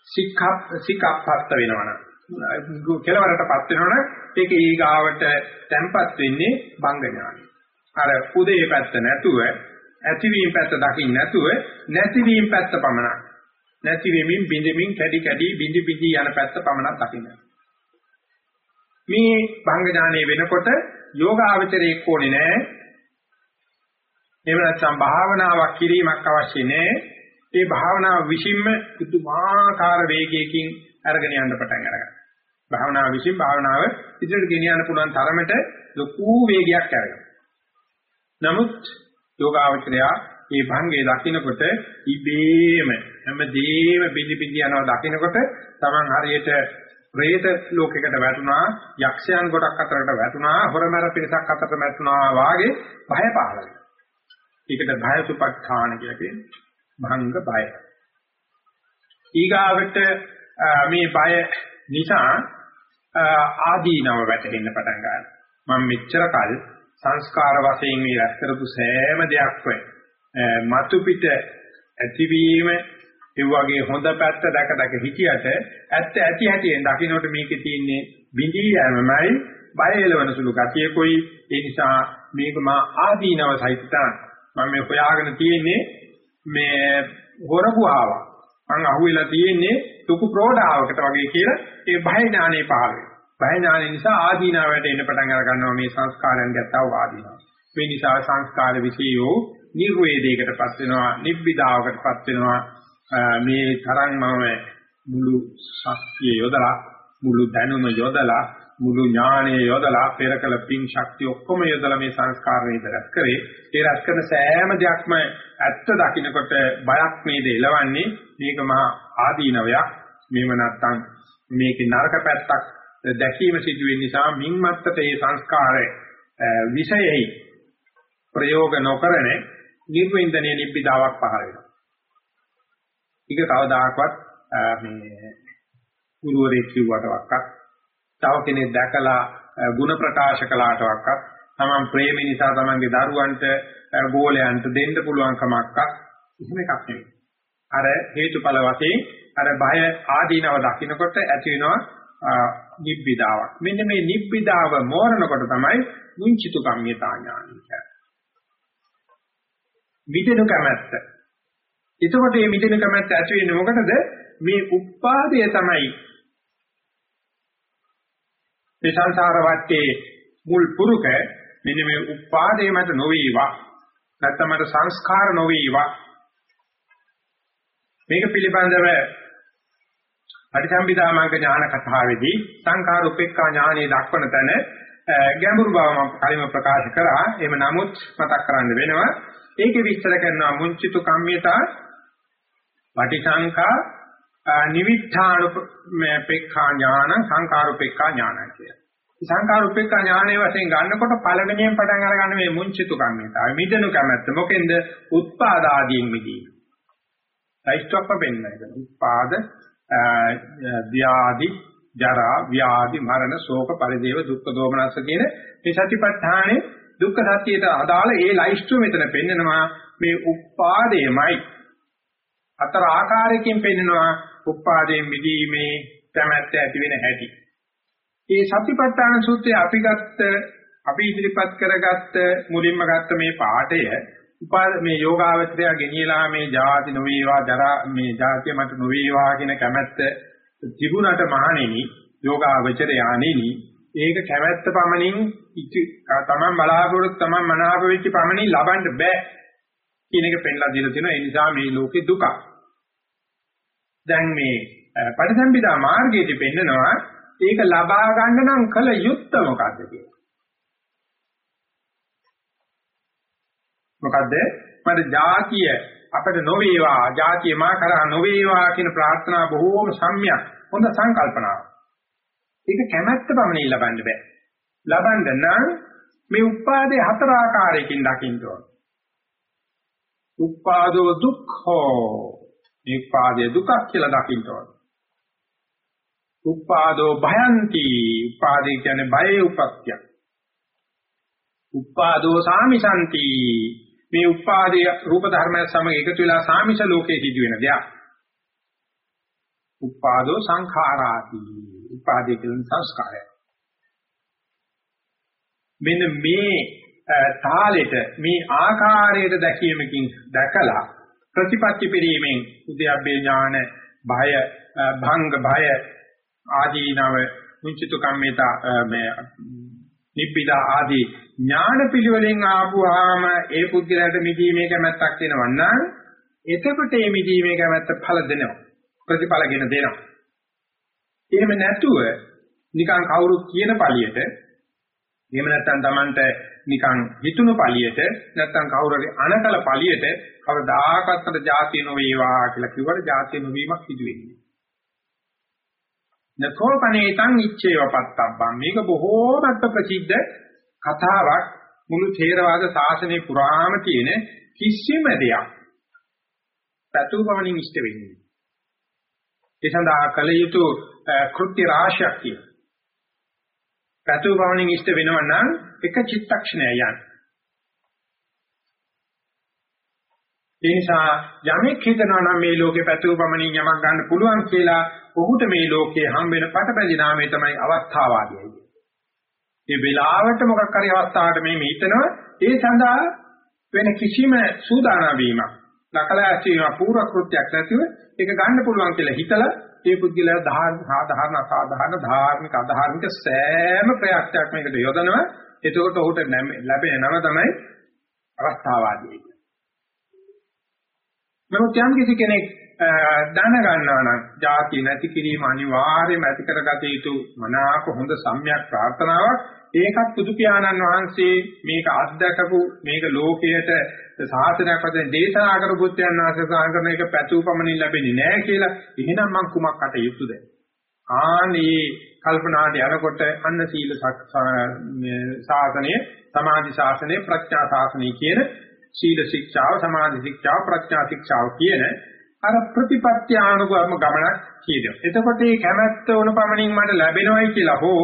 සික්ඛප් සික්ඛප්පත්ත වෙනවනම් කෙලවරටපත් වෙනවනම් ඒක ඊගාවට තැම්පත් වෙන්නේ බංග ඥානෙ. අර උදේ පැත්ත නැතුව ඇතිවීම පැත්ත දකින්න නැතුව නැතිවීම පැත්ත පමණක් නැති වෙමින් බිඳෙමින් කැඩි කැඩි බිඳි බිඳි යන පැත්ත පමණක් දකින්න. මේ භංග ඥානෙ වෙනකොට යෝගාවචරයේ කොනේ නැහැ. එහෙම නැත්නම් භාවනාවක් කිරීමක් අවශ්‍ය නැහැ. ඒ භාවනාව විසින්ම පුදුමාකාර වේගයකින් අරගෙන යන්න පටන් අරගන්නවා. භාවනාව විසින් භාවනාව ඉදිරියට ගෙනියන්න පුළුවන් තරමට ලොකු වේගයක් අරගෙන. නමුත් යෝගාවචරයා මේ භංගේ දකින්නකොට ඉබේම හැමදේම බිලි බිලි යනවා දකින්නකොට Taman හරියට പ്രേත ලෝකයකට වැටුණා යක්ෂයන් ගොඩක් අතරකට වැටුණා හොරමර පිරිසක් අතරට වැටුණා වාගේ භය පහළ වෙනවා. ඒකට භයසුපත්ථාන කියලා කියන්නේ. භංග බය. ඊගාවට මේ බය නිසා ආදීනව වැටෙන්න පටන් ගන්නවා. මම මෙච්චර කල් සංස්කාර වශයෙන් මේ රැස් කරපු සෑම දෙයක්ම මතු පිට ඇතිවීම ඒ වගේ හොඳ පැත්ත දැක දැක හිටියට ඇත්ත ඇති හැටියෙන් දකින්නට මේකේ තියෙන්නේ බිඳී යෑමමයි බය එලවන සුළු ගතියකොයි. ඒ නිසා මේක මා ආදීනව සහිතන මම මේ හොයාගෙන තියෙන්නේ මේ හොරපුවාව මං අහුවෙලා තියෙන්නේ තුකු ප්‍රෝඩාවකට වගේ කියලා ඒ බය ඥානෙ පහළ වෙනවා. බය ඥානෙ නිසා ආදීනාවට එන්න පටන් අර ගන්නවා මේ සංස්කාරයන් ගැත්තව ආදීනාව. මේ නිසා සංස්කාර විශේෂෝ නිර්වේදයකටපත් වෙනවා නිබ්බිදාවකටපත් වෙනවා. මේ තරම් මම මුළු ශක්තිය යොදලා මුළු දැනුම යොදලා මුළු ඥානය යොදලා පෙරකල පින් ශක්තිය ඔක්කොම යොදලා මේ සංස්කාර වේදරත් කරේ. ඒ රැස් කරන සෑම දෙයක්ම ඇත්ත දකින්නකොට බයක් නේද එලවන්නේ. මේක මහා ආදීනවයක්. මේව නැත්තම් මේකේ නරක පැත්තක් දැකීම සිදු වෙන නිසා මින්මත්තට මේ සංස්කාරය විෂයෙහි ප්‍රයෝග නොකරන නිර්වින්දනයේ නිබ්බිදාවක් පහළ වෙනවා. ඒක කවදාකවත් මේ ගුරුවරයෙක් කිව්වටවත් තව කෙනෙක් දැකලා ಗುಣ ප්‍රකාශ කළාටවත් තමන් ප්‍රේම නිසා තමන්ගේ දරුවන්ට ගෝලයන්ට දෙන්න පුළුවන් කමක් එහෙම එකක් නෙවෙයි. අර හේතුඵල වශයෙන් අර බය ආදීනව දකින්නකොට ඇති වෙනවා නිබ්බිදාවක්. මෙන්න මේ නිබ්බිදාව මෝරනකොට තමයි මුංචිතු කම්මිතා ඥානය කියන්නේ. විදෙනු කැමැත්ත එතකොට මේ මිදෙන කැමැත්ත ඇති වෙන්නේ මොකටද? මේ උපාදය තමයි මේ සංසාර වටේ මුල් පුරුක මෙන්න මේ උපාදේ මත නොවේවා. නැත්නම් මට සංස්කාර නොවේවා. මේක පිළිබඳව පටිසම්භිදාමග්ග ඥාන කතාවේදී සංඛාර උපේක්ඛා ඥානෙ දක්වන තැන ගැඹුරු බව මම කලින්ම ප්‍රකාශ කරා එහෙම නමුත් මතක් කරන්න වෙනවා. ඒකේ විස්තර කරනවා මුංචිතු කම්මිතා පටිසංඛා නිවිඨානුපේක්ඛා ඥාන සංකාරුපේක්ඛා ඥාන කියලා. සංකාරුපේක්ඛා ඥානයේ වශයෙන් ගන්නකොට පළවෙනියෙන් පටන් අරගන්න මේ මුංචිතු කම්මිතාව. මිදෙනු කැමැත්ත. මොකෙන්ද? උත්පාදාදීන් මිදීම. සයිස්ටොප්ප වෙන්නේ. උත්පාද ව්‍යාධි ජරා ව්‍යාධි මරණ ශෝක පරිදේව දුක්ඛ දෝමනස්ස කියන මේ සතිපට්ඨානේ දුක්ඛ සත්‍යයට අදාළ ඒ ලයිස්ට්ුව මෙතන පෙන්නනවා මේ උපාදේමයි හතර ආකාරයකින් පෙන්නනවා උපාදයෙන් මිදීමේ කැමැත්ත ඇති වෙන හැටි. මේ සතිපට්ඨාන සූත්‍රය අපි ගත්ත අපි ඉදිරිපත් කරගත්ත මුලින්ම ගත්ත මේ පාඩය උපාද මේ යෝගාවචරය ගෙනියලා මේ ජාති නොවේවා ජරා මේ ජාතිය මට නොවේවා කියන කැමැත්ත තිබුණට මහණෙනි යෝගාවචරය ආනෙනි ඒක කැමැත්ත පමණින් තමන් බලාපොරොත්තු තමන් මනාප වෙච්ච පමණින් ලබන්න බෑ කියන එක පෙන්ලා දීලා තියෙනවා ඒ නිසා මේ ලෝකේ දුකක් දැන් මේ පටිසම්භිදා මාර්ගයේදී පෙන්නනවා ඒක ලබා ගන්න නම් කල යුත්ත මොකද්ද කියලා. මොකද්ද? මට ජාතිය අපිට නොවේවා, ජාතිය මා කරා නොවේවා කියන ප්‍රාර්ථනා බොහෝම සම්‍යක් හොඳ සංකල්පනාවක්. ඒක කැමැත්ත පමණින් ලබන්න බෑ. ලබන්න නම් මේ උපාදේ හතර ආකාරයකින් දකින්න ඕන. උපාදෝ දුක්ඛෝ මේ උපාදයේ දුකක් කියලා දකින්න ඕන. උපාදෝ භයන්ති උපාදේ කියන්නේ බයේ උපත්‍ය. උපාදෝ සාමිසanti මේ උපාදී රූප ධර්මයන් සමග එකතු වෙලා සාමිෂ ලෝකයේ සිදුවෙන දෙයක්. උපාදෝ සංඛාරාති. උපාදී කියන සංස්කාරය. මෙන්න මේ තාලෙට මේ ආකාරයට දැකීමකින් දැකලා ප්‍රතිපත්ති පිරීමෙන් උද්‍යප්පේ ඥාන භය භංග භය ආදීනව මුංචිත කම්මිතා මේ නිබ්බිදා ආදී ඥාන පිළිවෙලෙන් ආපුවාම ඒ පුද්ගලයාට මිදීමේ කැමැත්තක් වෙනවා නම් එතකොට මේ මිදීමේ කැමැත්ත ඵල දෙනවා. ප්‍රතිඵලගෙන දෙනවා. එහෙම නැතුව නිකන් කවුරුත් කියන පළියට එහෙම නැත්නම් Tamanට නිකන් හිතුණු පළියට නැත්නම් කවුරුරි අනකල පළියට කවදාකවත් අර જાතිය නොවේවා කියලා කිව්වට જાතිය නොවීමක් සිදු වෙන්නේ. නකෝපනේතං ඉච්ඡේව පත්තබ්බම් මේක බොහෝමත්ම ප්‍රසිද්ධ කතාවක් මුළු ථේරවාද ශාසනය පුරාම තියෙන කිසිම දෙයක් පැතුපමණින් ඉෂ්ට වෙන්නේ. ඒ සඳහා කල යුතු කෘත්‍ය රාශියක් තියෙනවා. පැතුපමණින් ඉෂ්ට වෙනවා නම් එක චිත්තක්ෂණය යන්න. ඒ නිසා යමෙක් හිතනවා නම් මේ ලෝකේ පැතුව පමණින් යමක් ගන්න පුළුවන් කියලා ඔහුට මේ ලෝකයේ හම් වෙන පටබැඳි නාමය තමයි අවස්ථාවාදීයි. මේ වෙලාවට මොකක් හරි අවස්ථාවකට මේ හිතනවා ඒ සඳහා වෙන කිසිම සූදානම් වීමක් ලකලාසීම පූර්ව කෘත්‍යයක් නැතිව ඒක ගන්න පුළුවන් කියලා හිතලා ඒ පුද්ගලයා සාධාරණ අසාධාරණ ධාර්මික අධාර්මික සෑම ප්‍රයත්නයක් මේකට යොදනවා. එතකොට ඔහුට ලැබෙන නම තමයි අවස්ථාවාදී. නමුත් යම් කිසි කෙනෙක් දැන ගන්නවා නම් ಜಾති නැති කිරීම අනිවාර්යයෙන්ම ඇති කරගත යුතු මනාප හොඳ සම්‍යක් ප්‍රාර්ථනාවක්. ඒකත් පුදු පියාණන් වහන්සේ මේක අත්දකපු මේක ලෝකයට සාසනයක් වශයෙන් දේශනා කරපු පුත්‍යයන් වහන්සේ සාහන කරන එක පැතුපමණින් ලැබෙන්නේ නැහැ කියලා එහෙනම් මං කුමක් කට යුතුද ආනේ කල්පනාදී අරකොට අන්න සීල ශාසනය සමාධි ශාසනය ප්‍රඥා ශාසනය කියන සීල ශික්ෂාව, සමාධි ශික්ෂාව, ප්‍රඥා ශික්ෂාව කියන අර ප්‍රතිපත්‍ය ආනුගම ගමනක් කියනවා. එතකොට මේ කැමැත්ත වුණ පමණින් මට ලැබෙනවයි කියලා හෝ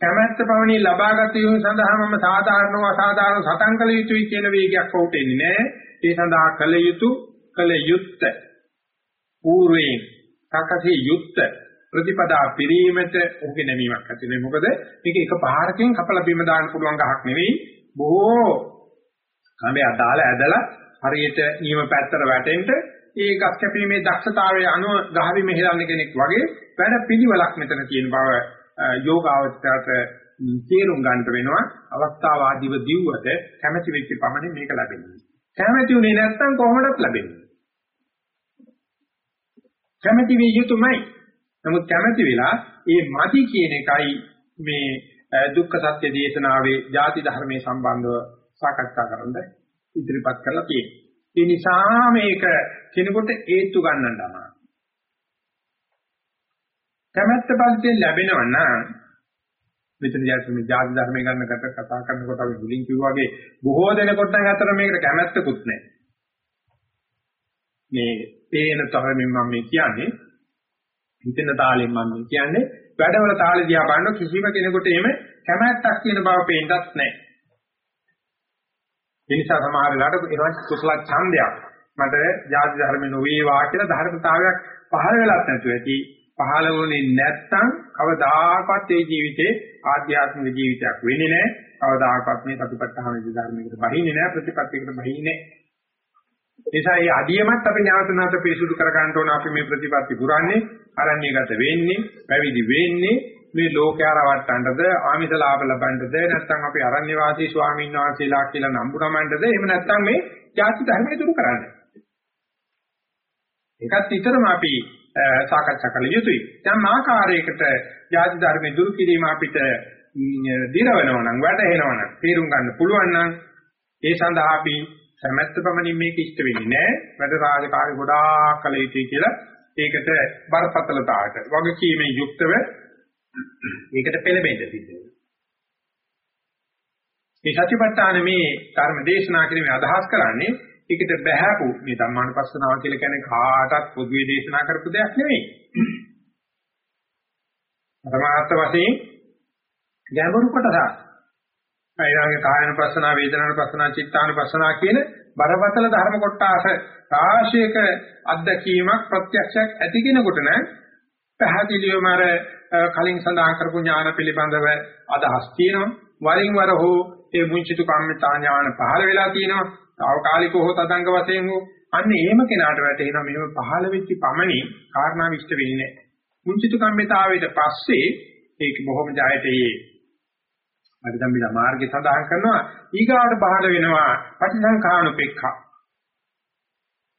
කැමැත්ත පමණින් ලබාගත යුතු සඳහා මම සාධාරණව අසාධාරණ සටන් කළ යුතුයි කියන වේගයක් වුට එන්නේ නැහැ. ඒ සඳහා කළ යුතු කළ යුත්ත పూర్වයෙන් සකසේ යුත්ත ප්‍රතිපදා පිරීමට ඔහුගේ නැමීමක් ඇති වෙන්නේ. මොකද මේක එක පාරකින් කපලා බිම දාන්න පුළුවන් ගහක් නෙවෙයි. බොහෝ කඹයක් දාලා ඇදලා හරියට නියම පැත්තට වැටෙන්න ඒ ගස් කැපීමේ දක්ෂතාවයේ අනුව ගහවි මෙහෙලන්න කෙනෙක් වගේ වැඩ පිළිවෙලක් මෙතන තියෙන බව යෝගාවචරයට තේරුම් ගන්නට වෙනවා අවස්ථාවාදීව දිව්වට කැමැති වෙච්ච පමණින් මේක ලැබෙන්නේ. කැමැති උනේ නැත්නම් කොහොමදත් ලැබෙන්නේ. කැමැති විය යුතුමයි. නමුත් කැමැති වෙලා ඒ මදි කියන එකයි මේ දුක්ඛ සත්‍ය දේශනාවේ ಜಾති ධර්මයේ සම්බන්ධව සාකච්ඡා කරන්න ඉදිරිපත් කරලා තියෙනවා. ඒ නිසා මේක කෙනෙකුට හේතු ගන්නන්න අමාරුයි. කැමැත්ත පස්සේ ලැබෙනවා නම් මෙතන දැන් මේ ජාති ධර්මය ගන්න කට කතා කරනකොට අපි මුලින් කිව්වා වගේ බොහෝ දෙනෙකුට නම් අතර මේකට කැමැත්තකුත් නැහැ. මේ තේන තරමින් මම මේ කියන්නේ හිතෙන තාලෙන් මම මේ කියන්නේ වැඩවල තාලෙ දිහා බලන කිසිම කෙනෙකුට එහෙම කැමැත්තක් තියෙන බව පේන්නත් නැහැ. ඒ නිසා සමහර වෙලාවට එනවා කුසල ඡන්දයක් මට ජාති ධර්ම නොවේවා කියලා ධර්මතාවයක් පහළ වෙලත් නැතුව ඇති පහළ වුණේ නැත්තම් කවදාකවත් ඒ ජීවිතේ ආධ්‍යාත්මික ජීවිතයක් වෙන්නේ නැහැ කවදාකවත් මේ සතිපට්ඨාන ධර්මයකට බහින්නේ නැහැ ප්‍රතිපත්තියකට බහින්නේ නිසා මේ අඩියමත් අපි නැවත නැවත පිරිසුදු කර ගන්න ඕන අපි මේ ප්‍රතිපත්ති පුරන්නේ අරණ්‍යගත වෙන්නේ පැවිදි වෙන්නේ මේ ලෝකයා රවට්ටන්නද ආමිෂ ලාභ ලබන්නද නැත්නම් අපි අරණ්‍ය වාසී ස්වාමීන් වහන්සේලා කියලා නම්බු නමන්නද එහෙම නැත්නම් මේ ජාති ධර්මයේ දුරු කරන්නේ. ඒකත් විතරම අපි සාකච්ඡා කළ යුතුයි. දැන් ආකාරයකට ජාති ධර්මයේ දුරු කිරීම අපිට දිරවනවා නම් වැටහෙනවා නම් තේරුම් ගන්න පුළුවන් නම් ඒ සඳහා අපි සමත්ත පමණින් මේක ඉෂ්ට වෙන්නේ නැහැ. වැඩ රාජකාරී ගොඩාක් කළ යුතුයි කියලා ඒකට බරපතලතාවට වගකීමේ යුක්තව ඒකට පෙළඹෙන්න සිද්ධ වෙනවා. මේ සත්‍යපට්ඨාන මේ ධර්ම දේශනා කිරීමේ අදහස් කරන්නේ ඒකට බහැපු මේ ධම්මානුපස්සනාව කියලා කියන්නේ කාටත් පොදුවේ දේශනා කරපු දෙයක් නෙවෙයි. පරමාර්ථ වශයෙන් ගැඹුරු කොටසක්. ඊළඟ කායනුපස්සනා, වේදනානුපස්සනා, චිත්තානුපස්සනා කියන බරපතල ධර්ම කොටස රාශියක අත්දැකීමක් ප්‍රත්‍යක්ෂයක් ඇති කෙනෙකුට නම් පැහැදිලිවම අර කලින් සඳහන් කරපු ඥාන පිළිබඳව අදහස් තියෙනවා වරින් වර හෝ ඒ මුංචිතු කම්මිතා ඥාන පහළ වෙලා තියෙනවා తాවකාලිකව හෝ තදංග වශයෙන් හෝ අන්න එහෙම කෙනාට වැටෙනවා මෙහෙම පහළ වෙච්ච පමණින් කාරණා විශ්ත වෙන්නේ මුංචිතු කම්මිතාවේට පස්සේ ඒක බොහොම ජයතේ අදිදම්බිලා මාර්ගය සඳහන් කරනවා ඊගාවට පහළ වෙනවා පටිසංඛානුපෙක්ඛා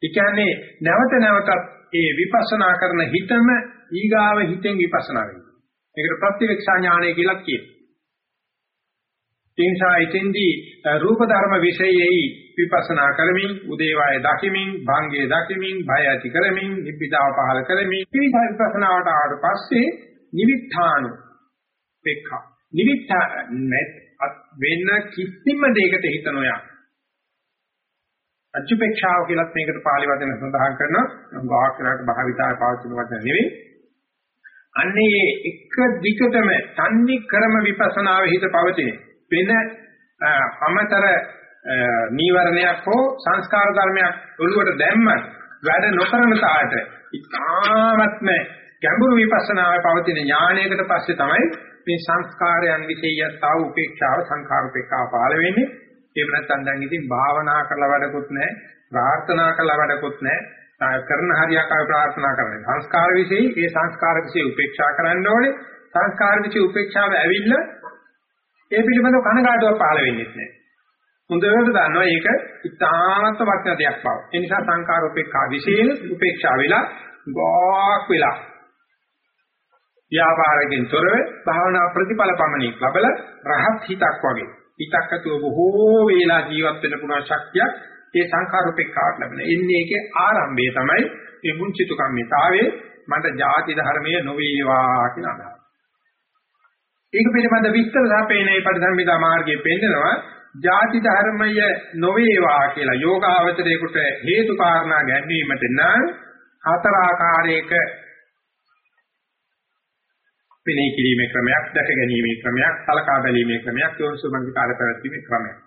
ඒ කියන්නේ නැවත නැවතත් ඒ විපස්සනා කරන හිතම ඊගාව හිතෙන් විපස්සනා වෙනවා. ඒකට ප්‍රතිවික්ෂා ඥානය කියලා කියනවා. තින්සා ඉතින්දී රූප ධර්ම විශේෂයි විපස්සනා කරමින් උදේවාය දකිමින් භංගේ දකිමින් භය ඇති කරමින් නිබ්බිදාව පහල කරමින් විවිධ විපස්සනාවට ආවට පස්සේ නිවිත්ථානු පෙක්ඛ. නිවිත්ත වෙන කිසිම දෙයකට හිත නොයන. අච්චුපේක්ෂාව කියලත් මේකට පාලි වචන සඳහන් කරනවා. වාක්‍යරට භාවිතාය පාවිච්චි වචන නෙවෙයි. අන්නේ එක දිගටම තන්නේ ක්‍රම විපස්සනාවේ හිත පවතින. වෙන අමතර නීවරණයක් හෝ සංස්කාර ධර්මයක් ඔළුවට දැම්ම වැඩ නොකරන තාට ඉතාමත්ම ගැඹුරු විපස්සනාවේ පවතින ඥානයකට පස්සේ තමයි මේ සංස්කාරයන් විශේෂතාව උපේක්ෂාව සංඛාර උපේක්ෂාව පාල වෙන්නේ. එහෙම නැත්නම් දැන් ඉතින් භාවනා කරලා වැඩකුත් නැහැ ප්‍රාර්ථනා කරලා වැඩකුත් නැහැ. කරන හරියක් ආව ප්‍රාර්ථනා කරන්නේ සංස්කාර විශේෂයි ඒ සංස්කාර විශේෂ උපේක්ෂා කරන්න ඕනේ. සංස්කාර විශේෂ උපේක්ෂාව ඇවිල්ලා ඒ පිළිබඳව කනගාටුවක් පහළ වෙන්නේ නැහැ හොඳට දන්නවා ඒක ඉතාමත් වටින දෙයක් බව. ඒ නිසා සංකාර උපේක්ෂා විශේෂ උපේක්ෂා වෙලා ගොක් වෙලා ව්‍යාපාරයෙන් තොරව භාවනා ප්‍රතිඵල පමණින් ලබල රහත් හිතක් වගේ හිතක්කතුව බොහෝ වේලා ජීවත් වෙන්න පුළුවන් ශක්තියක් ඒ සංඛාරූපේක්ඛාවට ලැබෙන. එන්නේ ඒකේ ආරම්භය තමයි මේ මුංචිතු කම්මිතාවේ මට ಜಾති ධර්මයේ නොවේවා කියන අදහස. ඒක පිළිබඳ විස්තර සාපේනේ පරිධර්මිතා මාර්ගයේ පෙන්නනවා ಜಾති ධර්මය නොවේවා කියලා යෝගාවචරයේකට හේතු කාරණා ගැන්වීමට නම් හතර ආකාරයක පෙනී කිරීමේ ක්‍රමයක්, දැක ගැනීමේ ක්‍රමයක්, සලකා බැලීමේ ක්‍රමයක්, යෝනිසෝමනසිකාර පැවැත්වීමේ ක්‍රමයක්.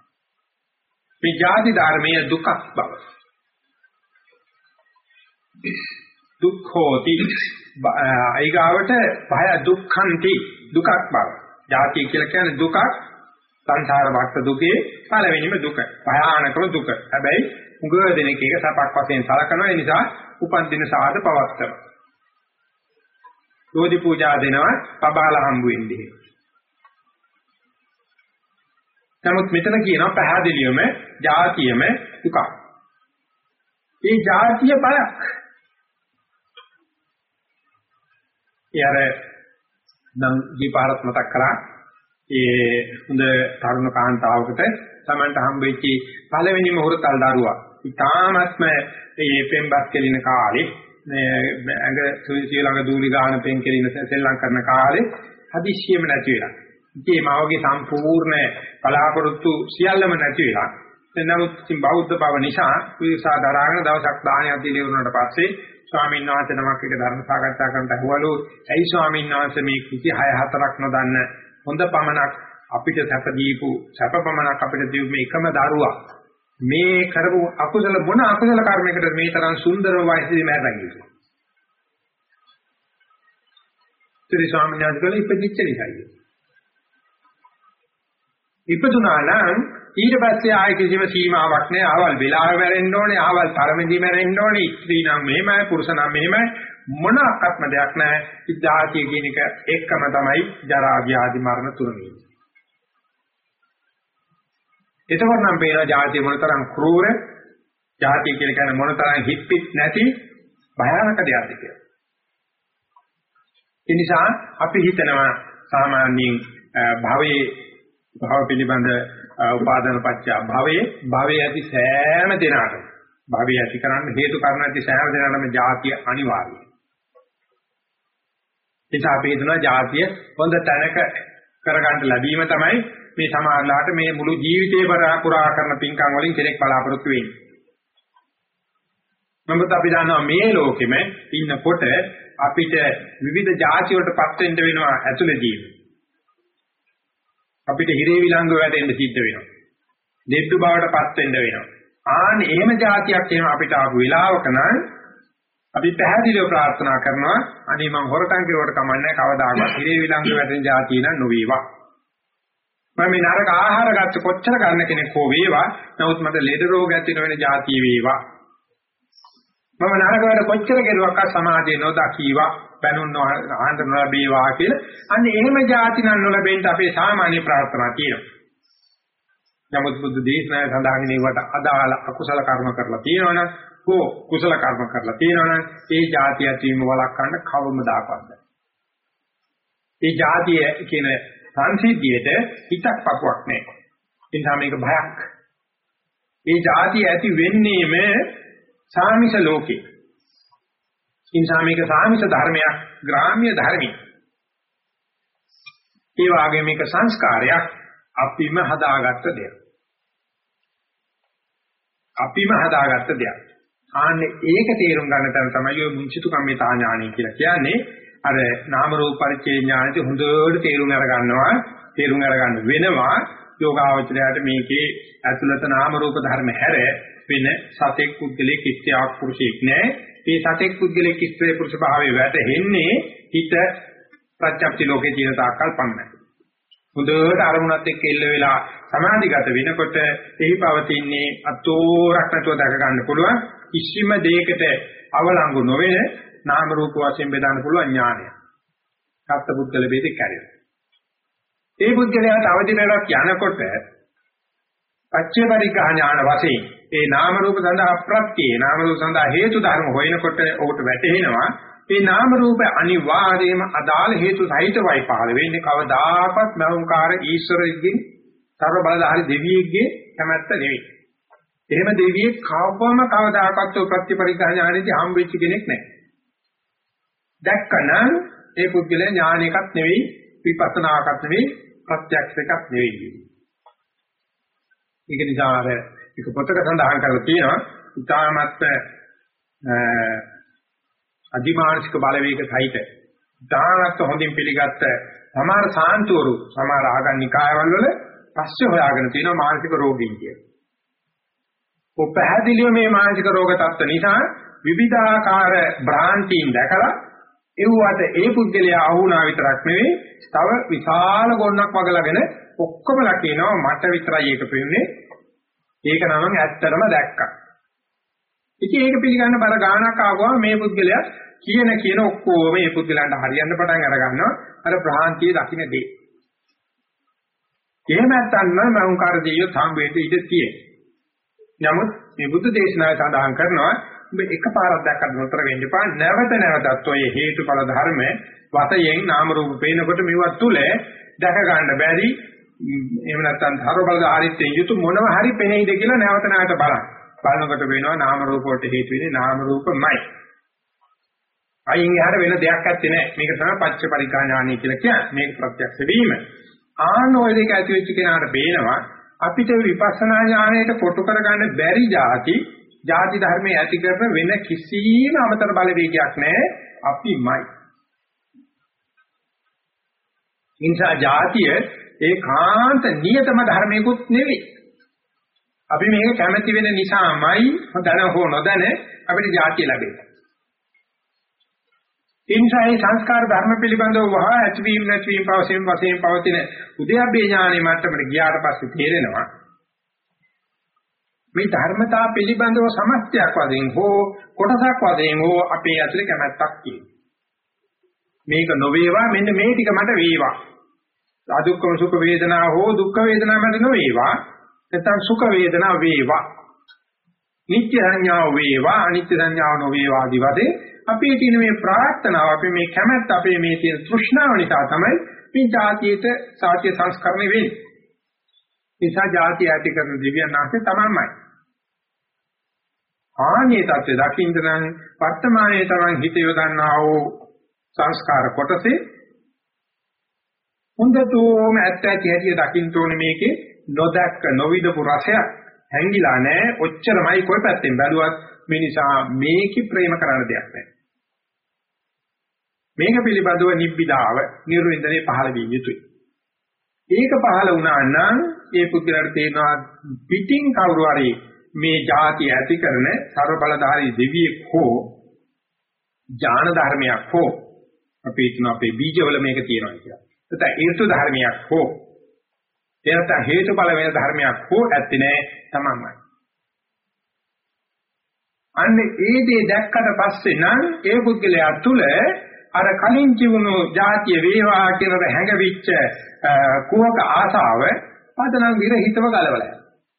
මේ ජාති ධර්මයේ දුකක් බව. දුක්ඛෝති අයිගාවට භය දුක්ඛන්ති දුකක් බව. ජාති කියලා කියන්නේ දුකක් සංසාර වට දුකේ පළවෙනිම දුක. භයානකම දුක. හැබැයි උගව දෙනෙක් එක සපක් වශයෙන් සලකනවා ඒ නිසා උපන් දින සාද පවත්තනවා. දෝදි පූජා දෙනවා පබාලා හම්බ වෙන්නේ. නමුත් මෙතන කියනවා පැහැදිලිවම ಜಾතියම දුක. ඒ ಜಾතිය බලක්. ඒ අර නම් දීපාරත් මතක් කරා ඒ හොඳ තරුණ කාන්තාවකට Tamanට හම්බෙච්ච පළවෙනි මොහොතල් දරුවා. ඊටාත්ම මේ පෙම්බස් කෙලින කාලේ මේ ඇඟ සුවිසිය ළඟ දූලි ගාන පෙන් කෙලින සෙල්ලම් කරන කාලේ හදිස්සියෙම නැති වෙලා. ඉතින් මාවගේ සම්පූර්ණ බලාපොරොත්තු සියල්ලම නැති වෙලා. එනමුත් ඉතින් බෞද්ධ බව නිසා විසා දරාගෙන දවසක් දානයක් දීලා වුණාට පස්සේ ස්වාමීන් වහන්සේ නමක් එක ධර්ම සාකච්ඡා කරන්න ඇහුවලු ඇයි ස්වාමීන් වහන්සේ මේ කිසි 6 4ක් නොදන්න හොඳ පමණක් අපිට සැප දීපු සැප පමණක් අපිට දීපු මේ එකම දරුවා මේ කරපු අකුසල මොන අකුසල කර්මයකට මේ තරම් සුන්දර වයසේදී මැරෙන්නේ කියලා. ත්‍රි ස්වාමීන් වහන්සේ ඉපදිච්ච නිසායි. ඉපදුනා නම් ඊට පස්සේ ආයෙ කිසිම සීමාවක් නැහැ. ආවල් වෙලාවෙ මැරෙන්න ඕනේ, ආවල් තරමදී මැරෙන්න ඕනේ. ස්ත්‍රී නම් මෙහෙමයි, පුරුෂ නම් මෙහෙමයි. මොනක්වත්ම දෙයක් නැහැ. ඉද්ධාතිය කියන එක එකම තමයි ජරා ව්‍යාධි මරණ තුනයි. එතකොට නම් පේනවා ජාතිය මොනතරම් ක්‍රූර ජාතිය කියලා කියන්නේ මොනතරම් හිප්පිත් නැති භයානක දෙයක්ද කියලා. ඒ නිසා අපි හිතනවා සාමාන්‍යයෙන් භවයේ භව පිළිබඳ උපාදාන පත්‍ය භවයේ භවයේ ඇති සෑම දිනකටම භවයේ ඇති කරන්න හේතු කරන ඇති සෑම දිනකටම ජාතිය අනිවාර්යයි. ඒ නිසා අපි හිතනවා ජාතිය හොඳ තැනක කරගන්න ලැබීම තමයි මේ සමාජලාට මේ මුළු ජීවිතේ පුරා කරන පින්කම් වලින් කෙනෙක් බලාපොරොත්තු වෙන්නේ. නමුත් අපි දන්නවා මේ ලෝකෙම ඉන්නකොට අපිට විවිධ ಜಾති වලටපත් වෙන්න වෙනවා ඇතුළේදී. අපිට හිරේ විලංගු වැටෙන්න සිද්ධ වෙනවා. දෙට්ටු බවටපත් වෙන්න වෙනවා. ආන් එහෙම જાතියක් එහෙම අපිට ආපු වෙලාවක නම් අපි පැහැදිලිව ප්‍රාර්ථනා කරනවා අනේ මං හොරකම් කෙරුවට කමන්නේ කවදාකවත් හිරේ විලංගු වැටෙන જાතිය නම් නොවේවා. මම මේ නරක ආහාර ගත්ත කොච්චර ගන්න කෙනෙක් හෝ වේවා නමුත් මට ලෙඩ රෝග ඇති නොවන જાතිය වේවා. මම නරක වැඩ කොච්චර කෙරුවක්වත් සමාජයේ නොදකීවා. පැනුම් ආහන්තර නොලැබේවා කියලා. අන්න එහෙම જાතිනම් නොලැබෙන්න අපේ සාමාන්‍ය ප්‍රාර්ථනා තියෙනවා. නමුත් බුදු දේශනාව සඳහන් ඒවට අදාළ අකුසල කර්ම කරලා තියෙනවනම් හෝ කුසල කර්ම කරලා තියෙනවනම් ඒ જાතිය ඇතිවීම වළක්වන්න කවමදාකවත් බැහැ. ඒ જાතිය කියන සංසිද්ධියට හිතක් පපුවක් නැහැ. ඒ නිසා මේක බයක්. ඒ જાතිය ඇති වෙන්නේම සාමිෂ ලෝකේ. ඒ නිසා මේක සාමිෂ ධර්මයක්, ග්‍රාම්‍ය ධර්මයක්. ඒ වගේ මේක සංස්කාරයක් අපිම හදාගත්ත දෙයක්. අපිම හදාගත්ත දෙයක්. ආන්නේ ඒක තේරුම් ගන්න තැන තමයි ඔය මුංචිතු කම්මිතා ඥානය කියලා කියන්නේ. අර නාම රූප පරිච්ඡේ ඥානෙට හොඳට තේරුම් අරගන්නවා. තේරුම් අරගන්න වෙනවා යෝගාවචරයට මේකේ ඇතුළත නාම රූප ධර්ම හැර වෙන සතෙක් පුද්ගලෙක් ඉස්ත්‍යාවක් පුරුෂයෙක් නෑ. මේ සතෙක් පුද්ගලෙක් ඉස්ත්‍රේ පුරුෂ භාවයේ වැටෙන්නේ හිත ප්‍රත්‍යක්ෂ ලෝකේ තියෙන තාක්කල් පමණයි. හොඳට අරමුණත් එක්ක එල්ල වෙලා සමාධිගත වෙනකොට එහි පවතින්නේ අතෝරක් නැතුව දැක ගන්න පුළුවන් කිසිම දෙයකට අවලංගු නොවන නාම රූප වශයෙන් බෙදන්න පුළුවන් ඥානය. සත්පුද්ගල ભેදේ කැරේ. ඒ පුද්ගලයාට අවදි වෙලක් යනකොට පච්චේ පරිග්‍රහ ඥාන වශයෙන් ඒ නාම රූප සඳහා ප්‍රත්‍යේ නාම රූප සඳහා හේතු ධර්ම හොයනකොට ඔහුට වැටහෙනවා මේ නාම රූප අනිවාර්යයෙන්ම අදාළ හේතු සහිතවයි පහළ වෙන්නේ කවදාකවත් මෞංකාර ඊශ්වරයෙක්ගෙන් සර්ව බලධාරී දෙවියෙක්ගේ කැමැත්ත නෙවෙයි. එහෙම දෙවියෙක් කවවම කවදාකවත් ප්‍රතිපරිග්‍රහ ඥානෙදී හම් වෙච්ච කෙනෙක් නැහැ. දැක්කනම් ඒ පුද්ගලයා ඥානයකත් නෙවෙයි විපස්සනාකත් නෙවෙයි ප්‍රත්‍යක්ෂයකත් නෙවෙයි. ඒක නිසා අර එක පොතක සඳහන් කරලා තියෙනවා ඉතාමත් අධිමානසික බලවේග සහිත දානත් හොඳින් පිළිගත්ත සමහර සාන්තුවරු සමහර ආගම් නිකායවල වල පස්සේ හොයාගෙන තියෙනවා මානසික රෝගීන් කියලා. ඔ පැහැදිලිව මේ මානසික රෝග තත්ත්ව නිසා විවිධාකාර භ්‍රාන්තීන් දැකලා එව්වට ඒ පුද්ගලයා අහුණා විතරක් නෙවෙයි තව විශාල ගොන්නක් වගලාගෙන ඔක්කොමලා කියනවා මට විතරයි ඒක පෙන්නේ ඒක නම් ඇත්තටම දැක්කා ඉතින් ඒක පිළිගන්න බර ගානක් ආවම මේ පුද්ගලයා කියන කියන ඔක්කොම මේ පුද්ගලයන්ට හරියන්න පටන් අර ගන්නවා අර ප්‍රහාන්තියේ දකින්න දේ. එහෙම නැත්නම් මම උන්කාර දෙයියෝ සම්වේද ඉඳ තියෙන්නේ. නමුත් මේ බුද්ධ දේශනාවේ සඳහන් කරනවා ඔබ එකපාරක් දැක්කට නතර වෙන්න එපා නැවත නැවතත් ඔය හේතුඵල ධර්ම වතයෙන් නාම රූප පේනකොට මේවා තුල දැක ගන්න බැරි එහෙම නැත්නම් ධර්ම බලධාරීත්වයෙන් යුතු මොනව හරි පෙනෙයිද කියලා නැවත නැවත බලන්න. බලනකොට වෙනවා නාම රූප වලට හේතු වෙන්නේ නාම රූපමයි. අයින් යහර වෙන දෙයක් ඇත්තේ නැහැ. මේක තමයි පච්ච පරිකා ඥානය කියලා කියන්නේ. මේක ප්‍රත්‍යක්ෂ වීම. ආනෝය දෙක ඇති වෙච්ච කෙනාට පේනවා අපිට විපස්සනා ඥානයට කොටු කරගන්න බැරි જાති ಜಾති ධර්මයේ ඇති කරන වෙන කිසිම අමතර බලවේගයක් නැහැ. අපිමයි. ඉන්සා જાතිය ඒකාන්ත නියතම ධර්මයකුත් නෙවෙයි. අපි මේක කැමැති වෙන නිසාමයි දැන හෝ නොදැන අපිට ಜಾතිය ලැබෙන්නේ. ඉන්සයි සංස්කාර ධර්ම පිළිබඳව වහ ඇතිවීම නැතිවීම පවසීම වශයෙන් පවතින උද්‍යප්පේ ඥානෙ මට්ටමට ගියාට පස්සේ තේරෙනවා මේ ධර්මතා පිළිබඳව සමස්තයක් වශයෙන් හෝ කොටසක් වශයෙන් හෝ අපේ ඇතුලේ කැමැත්තක් තියෙනවා. මේක නොවේවා මෙන්න මේ ටික මට වේවා. අදුක්කම සුඛ වේදනා හෝ දුක්ඛ වේදනා මට නොවේවා. නැත්නම් සුඛ වේදනා වේවා. නිත්‍ය සංඥාව වේවා අනිත්‍ය සංඥාව නොවේවා ආදි වශයෙන් අපේ තියෙන මේ ප්‍රාර්ථනාව අපේ මේ කැමැත්ත අපේ මේ තියෙන තෘෂ්ණාව නිසා තමයි මේ જાතියට සාත්‍ය සංස්කරණය වෙන්නේ. නිසා જાතිය ඇති කරන දිව්‍යන් ආශ්‍රය තමයිමයි. ආනේ තත්ත්වය දකින්න නම් වර්තමානයේ තමන් හිත යොදන්නා වූ සංස්කාර කොටසේ හොඳටම ඇත්ත ඇති හැටි දකින්න ඕනේ මේකේ. නොදැක්ක නොවිදපු රසයක් හැංගිලා නැහැ. ඔච්චරමයි කොයි පැත්තෙන් බැලුවත් මේ නිසා මේකේ ප්‍රේම කරන්න දෙයක් නැහැ. මේක පිළිබඳව නිබ්බිදාව නිර්වින්දනේ පහළ විය යුතුයි. ඒක පහළ වුණා නම් ඒ පුද්ගලයාට තේනවා පිටින් කවුරු හරි මේ જાති ඇති කරන ਸਰබලධාරී දෙවියෙක් හෝ ඥාන ධර්මයක් හෝ අපි හිතන අපේ බීජවල මේක තියෙනවා කියලා. නැත්නම් හේතු ධර්මයක් හෝ එයාට හේතු බල වෙන ධර්මයක් හෝ ඇත්තේ නැහැ තමන්මයි. අන්නේ ඒ දේ දැක්කට පස්සේ නම් ඒ පුද්ගලයා තුල අර කලින් ජීවුණු જાතිය වේවා කියන හැඟවිච්ච කුවක ආසාව පදනම් විරහිතව ගලවලා.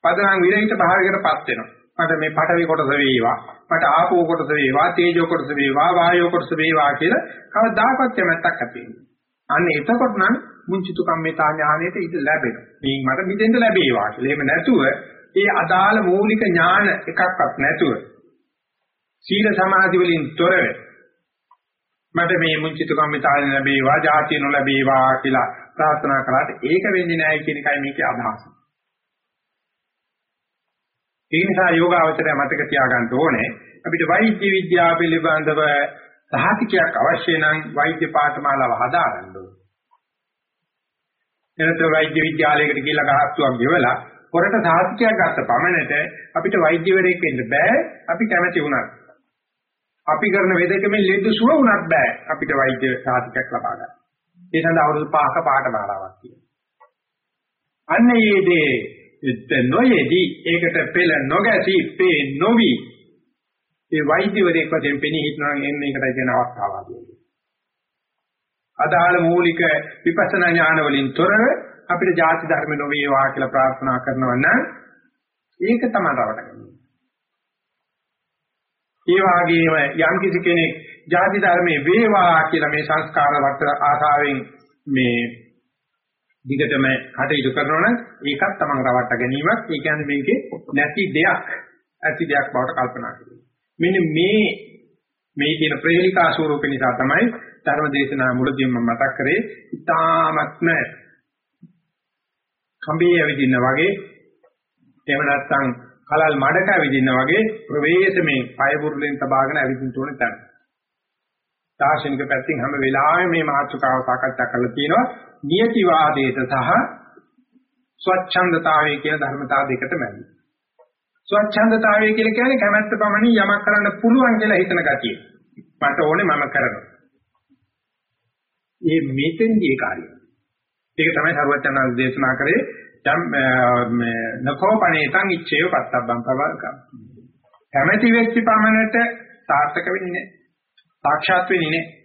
පදනම් විරහිත භාවයකටපත් වෙනවා. මට මේ පඨවි කොටස වේවා, මට ආපෝ කොටස වේවා, තේජෝ කොටස වේවා, වායෝ කොටස වේවා කියලා කවදාකවත් කැමැත්තක් ඇති වෙන්නේ. අන්න එතකොට නම් මුංචිතු කම්මිතා ඥාණයට ඉඳ ලැබෙනවා. මේ මට මිදෙන්න ලැබේවා කියලා. එහෙම නැතුව ඒ අදාළ මූලික ඥාන එකක්වත් නැතුව සීල සමාධි වලින් තොරව මට මේ මුංචිතු කම්මිතාල ලැබේවා, ජාතිය නොලැබේවා කියලා ප්‍රාර්ථනා කරාට ඒක වෙන්නේ නැහැ කියන එකයි මේකේ අදහස. ඒ නිසා යෝගාවචරය මතක තියාගන්න ඕනේ අපිට වෛද්‍ය විද්‍යාව පිළිබඳව සහතිකයක් අවශ්‍ය නම් වෛද්‍ය පාඨමාලාව හදාගන්න ඕනේ. එනතර වෛද්‍ය විද්‍යාලයකට ගිහිල්ලා ගහස්තුවක් ගෙවලා පොරට සාහිත්‍යයක් ගත්ත පමණට අපිට වෛද්‍යවරයෙක් වෙන්න බෑ අපි කැමති වුණත්. අපි කරන වේදකමෙන් ලෙඩ සුව වුණත් බෑ අපිට වෛද්‍ය සාහිත්‍යයක් ලබා ගන්න. ඒ සඳහා අවුරුදු 5ක පාඨමාලාවක් තියෙනවා. අන්න ඒ දේ නොයේදී ඒකට පෙළ නොගැසී පේ නොවි ඒ වෛද්‍යවරයෙක් වශයෙන් පෙනී හිටනවා එන්නේ ඒකටයි කියන අවස්ථාවාදී. අදාළ මූලික විපස්සනා ඥාන වලින් තොරව අපිට ಜಾති ධර්ම නොවේවා කියලා ප්‍රාර්ථනා කරනවා නම් ඒක තමයි රවටගන්නේ. ඒ වගේම යම් කිසි කෙනෙක් ಜಾති ධර්මයේ වේවා කියලා මේ සංස්කාර වට ආසාවෙන් මේ දිගටම කටයුතු කරනවා නම් ඒකත් තමන් රවට්ට ගැනීමක්. ඒ කියන්නේ මේකේ නැති දෙයක් ඇති දෙයක් බවට කල්පනා කිරීම. මෙන්න මේ මේ කියන ප්‍රේලිකා ස්වරූප නිසා තමයි ධර්ම දේශනා මුලදී මම මතක් කරේ ඉතාමත්ම කඹේ ඇවිදින්න වගේ එහෙම නැත්නම් කලල් මඩක ඇවිදින්න වගේ ප්‍රවේශමේ පය බුරුලෙන් තබාගෙන ඇවිදින්න ඕනේ තැන. දාර්ශනික පැත්තෙන් හැම වෙලාවෙම මේ මාතෘකාව සාකච්ඡා කරලා තියෙනවා නියතිවාදයට සහ ස්වච්ඡන්දතාවය කියන ධර්මතාව දෙකට මැදි. ස්වච්ඡන්දතාවය කියලා කියන්නේ කැමැත්ත පමණින් යමක් කරන්න පුළුවන් කියලා හිතන ගතිය. මට ඕනේ මම කරනවා. මේ මෙතෙන්දී කාර්යය. ඒක තමයි සරුවචන දේශනා කරේ මේ නකෝපණේතං ඉච්ඡේව පත්තබ්බං පවක. කැමැති වෙච්ච පමණට සාර්ථක වෙන්නේ නැහැ. සාක්ෂාත් වෙන්නේ නැහැ.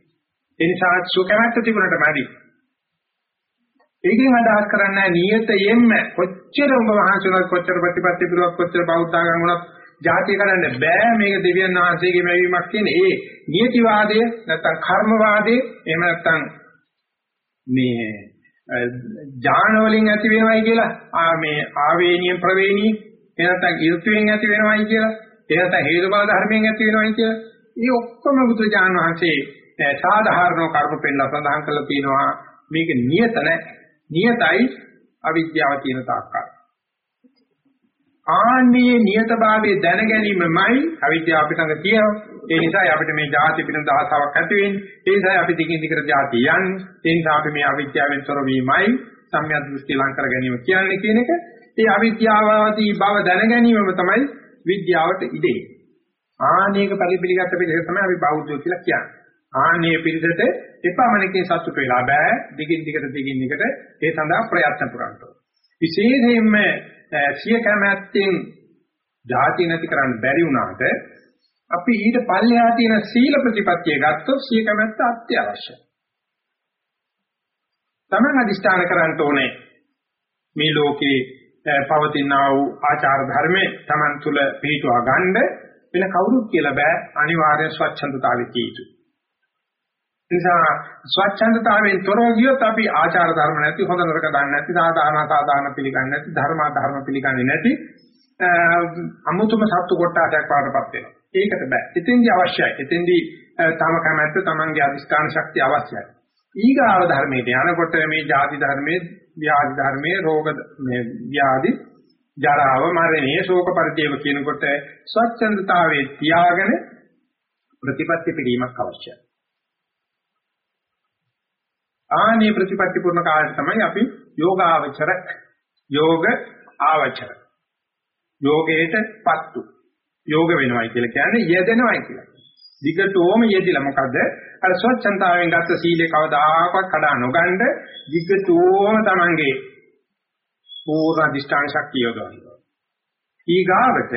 ඒ නිසා සුකමැත්ත තිබුණට මදි. ඒකෙන් අදහස් කරන්නේ නියතයෙන්ම කොච්චර ඔබ වහන්සේලා කොච්චර ප්‍රතිපත්ති පිරුවක් කොච්චර බෞද්ධාගම් වුණත් ජාතිය කරන්න බෑ. මේක දෙවියන් වහන්සේගේ මැවීමක් කියන ඒ නියතිවාදය නැත්තම් කර්මවාදය එහෙම නැත්තම් මේ ඥාන වලින් ඇති වෙනවයි කියලා ආ මේ ආවේනිය ප්‍රවේණී එහෙනම් ඍතුයෙන් ඇති වෙනවයි කියලා එහෙනම් හේතුඵල ධර්මයෙන් ඇති වෙනවයි කියලා. මේ ඔක්කොම බුදු ඥාන වහන්සේ සාධාරණ කර්ම පෙන්නලා සඳහන් කරලා තියෙනවා. මේක නියත නැහැ නියතයි අවිද්‍යාව තියෙන තාක්කල්. ආන්නේ නියතභාවයේ දැන ගැනීමමයි අවිද්‍යාව අපිට ළඟ තියෙනවා. ඒ නිසා අපිට මේ ಜಾති පිළිබඳ ආසාවක් ඇති වෙන්නේ. ඒ නිසා අපි දිගින් දිගට ಜಾති යන්නේ. ඒ නිසා අපි මේ අවිද්‍යාවෙන් තොර වීමයි සම්‍යක් දෘෂ්ටි ලං කර ගැනීම කියන්නේ කියන එක. ඒ අවිද්‍යාවාදී බව දැන ගැනීමම තමයි විද්‍යාවට ඉදේ. ආනේක පරිපිලිගත පිළිවෙල තමයි අපි බෞද්ධයෝ කියලා කියන්නේ. ආනේ පිළිසෙට එපමණකින් සතුට වෙලා බෑ දිගින් දිගට දිගින් දිගට ඒ සඳහා ප්‍රයත්න පුරන්න විශේෂයෙන්ම සිය කැමැත්තෙන් ಜಾති නැති කරන්න බැරි වුණාට අපි ඊට පල්ලෙහා තියෙන සීල ප්‍රතිපත්තිය ගත්තොත් සිය කැමැත්ත අත්‍යවශ්‍යයි. තමන් අදිෂ්ඨාන කරන්න ඕනේ මේ ලෝකේ පවතිනා වූ ආචාර ධර්මයේ තමන් තුළ පිළිටුවා ගන්න වෙන කවුරුත් කියලා බෑ අනිවාර්ය ස්වච්ඡන්දතාවෙ තියෙයි. නිසා ස්වච්ඡන්දතාවයෙන් තොරව ගියොත් අපි ආචාර ධර්ම නැති හොඳ නරක දන්නේ නැති සාධාරණ සාධාරණ පිළිගන්නේ නැති ධර්ම ධර්ම පිළිගන්නේ නැති අමුතුම සත්තු කොටාටයක් පාඩපත් වෙනවා. ඒකට බෑ. එතෙන්දී අවශ්‍යයි. එතෙන්දී තම කැමැත්ත තමන්ගේ අධිෂ්ඨාන ශක්තිය අවශ්‍යයි. ඊගාව ධර්මයට යනකොට මේ ජාති ධර්මයේ ව්‍යාධි ධර්මයේ රෝග මේ ව්‍යාධි ජරාව මරණය ශෝක පරිදේව කියනකොට ස්වච්ඡන්දතාවයේ තියාගෙන ප්‍රතිපත්ති පිළිමක් අවශ්‍යයි. ආනේ ප්‍රතිපත්ති පුරණ කාලේ තමයි අපි යෝගාවචර යෝග ආවචර යෝගයටපත්තු. යෝග වෙනවයි කියලා කියන්නේ යෙදෙනවයි කියලා. දිගටම යෙදිලා මොකද අර ස්වච්ඡන්තාවෙන් ගත්ත සීලේ කවදාකවත් කඩා නොගන්න දිගටම Tamange පූර්ණ දිෂ්ඨාන ශක්තිය යොදවනවා. ඊගාවට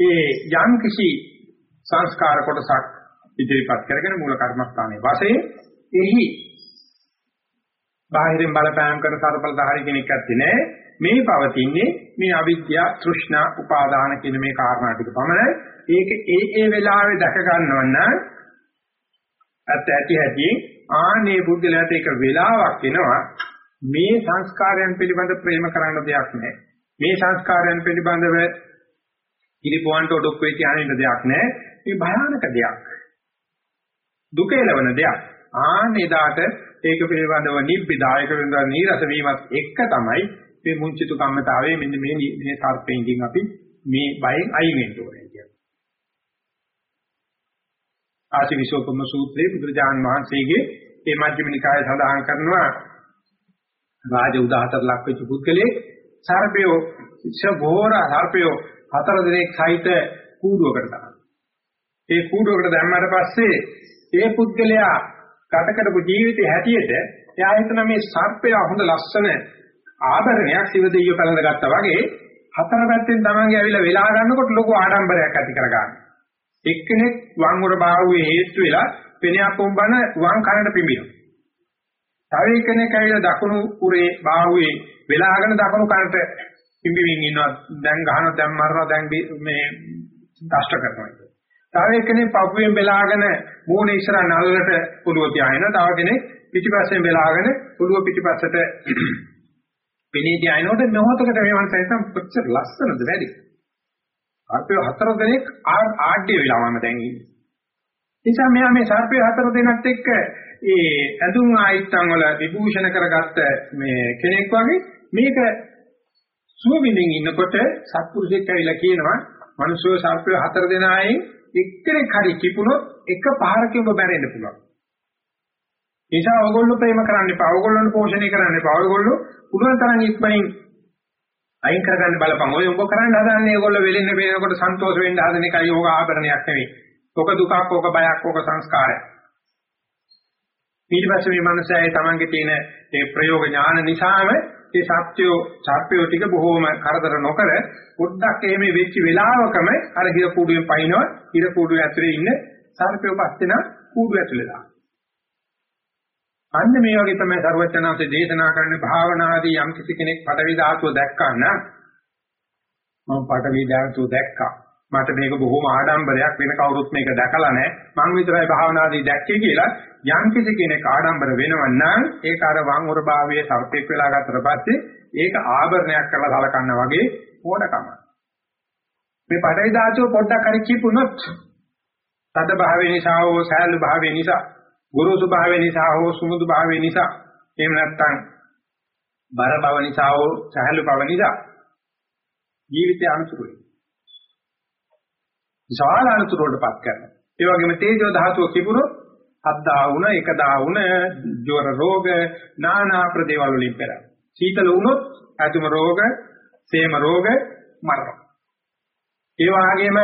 ඒ යම් කිසි සංස්කාර කොටසක් ඉදිරිපත් කරගෙන මූල කර්මස්ථානයේ වශයෙන් එහි බාහිරින් බලපෑම් කරන සරපලධාරී කෙනෙක් ඇත්තේ නෑ. මේ පවතින්නේ මේ අවිද්‍යාව තෘෂ්ණා උපාදාන කියන මේ කාරණා ටික පමණයි. ඒක ඒ ඒ වෙලාවේ දැක ගන්නව නම් ඇත්ත ඇති ඇති ආනේ බුද්ධලයට ඒක වෙලාවක් එනවා. මේ සංස්කාරයන් පිළිබඳ ප්‍රේම කරන්න දෙයක් නැහැ මේ සංස්කාරයන් පිළිබඳව ඉලිපොවන්ට ඔඩොක්කේ තියාගෙන දෙයක් නැහැ මේ භයානක දෙයක්. දුක එළවන දෙයක්. ආනේ දාට ඒක පිළිබඳව නිබ්බිදායක වෙනවා නීරස වීමත් එක්ක තමයි මේ මුංචිතු කම්මතාවයේ මෙන්න මේ මේ සර්පෙන්කින් අපි මේ බයෙන් අයින් වෙන්න ඕනේ කියන්නේ. ආශිවිසෝපම සූත්‍රයේ බුදුරජාන් වහන්සේගේ මේ මජ්ක්‍ධිම නිකායේ සඳහන් කරනවා රාජ උදාහතර ලක් වෙච්ච පුද්ගලයෙක් සර්පයෝ ශඝෝර සර්පයෝ හතර දිනක් සහිත කූඩුවකට දානවා. ඒ කූඩුවකට දැම්මට පස්සේ ඒ පුද්ගලයා ගත කරපු ජීවිතේ හැටියට එයා හිතන මේ සර්පය හොඳ ලස්සන ආභරණයක් සිව දෙයියෝ පැලඳ ගත්තා වගේ හතර පැත්තෙන් තමන්ගේ ඇවිල්ලා වෙලා ගන්නකොට ලොකු ආඩම්බරයක් ඇති කරගන්න. එක්කෙනෙක් වම් උර බාහුවේ හේතු වෙලා පෙනයක් පොම්බන වම් කනට පිඹිනවා. තව එක්කෙනෙක් ඇවිල්ලා දකුණු උරේ බාහුවේ වෙලාගෙන දකුණු කනට පිඹිමින් ඉන්නවා. දැන් ගහනවා දැන් මරනවා දැන් මේ දෂ්ට කරනවා. තව එක්කෙනෙක් පපුවෙන් බෙලාගෙන මූණ ඉස්සරහ නල්ලට පුලුව තියාගෙන තව කෙනෙක් පිටිපස්සෙන් බෙලාගෙන පුලුව පිටිපස්සට පෙනී තියානකොට මොහොතකට මේ මනසයි තම කොච්චර ලස්සනද වැඩි. සර්පය හතර දෙනෙක් ආඩ්‍ය වෙලා මම දැන් ඉන්නේ. නිසා මෙයා මේ සර්පය හතර දෙනත් එක්ක ඒ ඇඳුම් ආයිත්තන් වල විභූෂණ කරගත්ත මේ කෙනෙක් වගේ මේක සුවවිඳින් ඉන්නකොට සත්පුරුෂෙක් ඇවිල්ලා කියනවා මිනිස්සු සර්පය හතර දෙනායින් එක්කෙනෙක් හරි කිපුණොත් එක පහරකින් ඔබ බැරෙන්න පුළුවන්. නිසා ඔයගොල්ලෝ ප්‍රේම කරන්න එපා. ඔයගොල්ලෝන පෝෂණය කරන්න එපා. ඔයගොල්ලෝ පුළුවන් තරම් ඉක්මනින් අයින් කරගන්න බලපන්. ඔය ඔබ කරන්න හදන්නේ ඔයගොල්ලෝ වෙලෙන්න වෙනකොට සන්තෝෂ වෙන්න හදන එකයි යෝග ආභරණයක් නෙවෙයි. ඔක දුකක්, ඔක බයක්, ඔක සංස්කාරයක්. ඊට පස්සේ මේ මනසයි තමන්ගේ තියෙන ඒ ප්‍රයෝග ඥාන නිසාම ඒ සත්‍යෝ සත්‍යෝ ටික බොහෝම කරදර නොකර පොඩ්ඩක් එහෙම වෙච්ච වෙලාවකම අර හිර කූඩුවෙන් පයින්නවා හිර කූඩුවේ ඇතුලේ ඉන්න සර්පයෝ පස්සෙන කූඩුව ඇතුලේ දාන. අන්න මේ වගේ තමයි සර්වචනාංශේ දේශනා කරන්නේ භාවනාදී යම් කිසි කෙනෙක් පටවි ධාතුව දැක්කා නම් මම පටවි ධාතුව දැක්කා. මට මේක බොහොම ආඩම්බරයක් වෙන කවුරුත් මේක දැකලා නැහැ. මං විතරයි භාවනාදී දැක්කේ කියලා යම් කිසි කෙනෙක් ආඩම්බර වෙනවා නම් ඒක අර වං උර භාවයේ සර්පෙක් වෙලා ගත්තට පස්සේ ඒක ආභරණයක් කරලා සලකනවා වගේ ඕනකම. මේ පටවි ධාතුව පොඩ්ඩක් හරි කිපුණොත් තද භාවයේ නිසා හෝ සෑලු භාවයේ නිසා ගුරුසු භාවයේ නිසා හෝ සුමුදු භාවයේ නිසා එහෙම නැත්නම් බර බව නිසා හෝ සහැල්ලු බව නිසා ජීවිතය අනුසුරුයි. විශාල අනුසුරුවටපත් කරනවා. ඒ වගේම තේජෝ ධාතුව කිපුණොත් හද්දා වුණ එකදා වුණ ජොර රෝග නානා ප්‍රදේවල් වලින් පෙරා. සීතල වුණොත් ඇතුම රෝග, සේම රෝග, මරණ. ඒ වගේම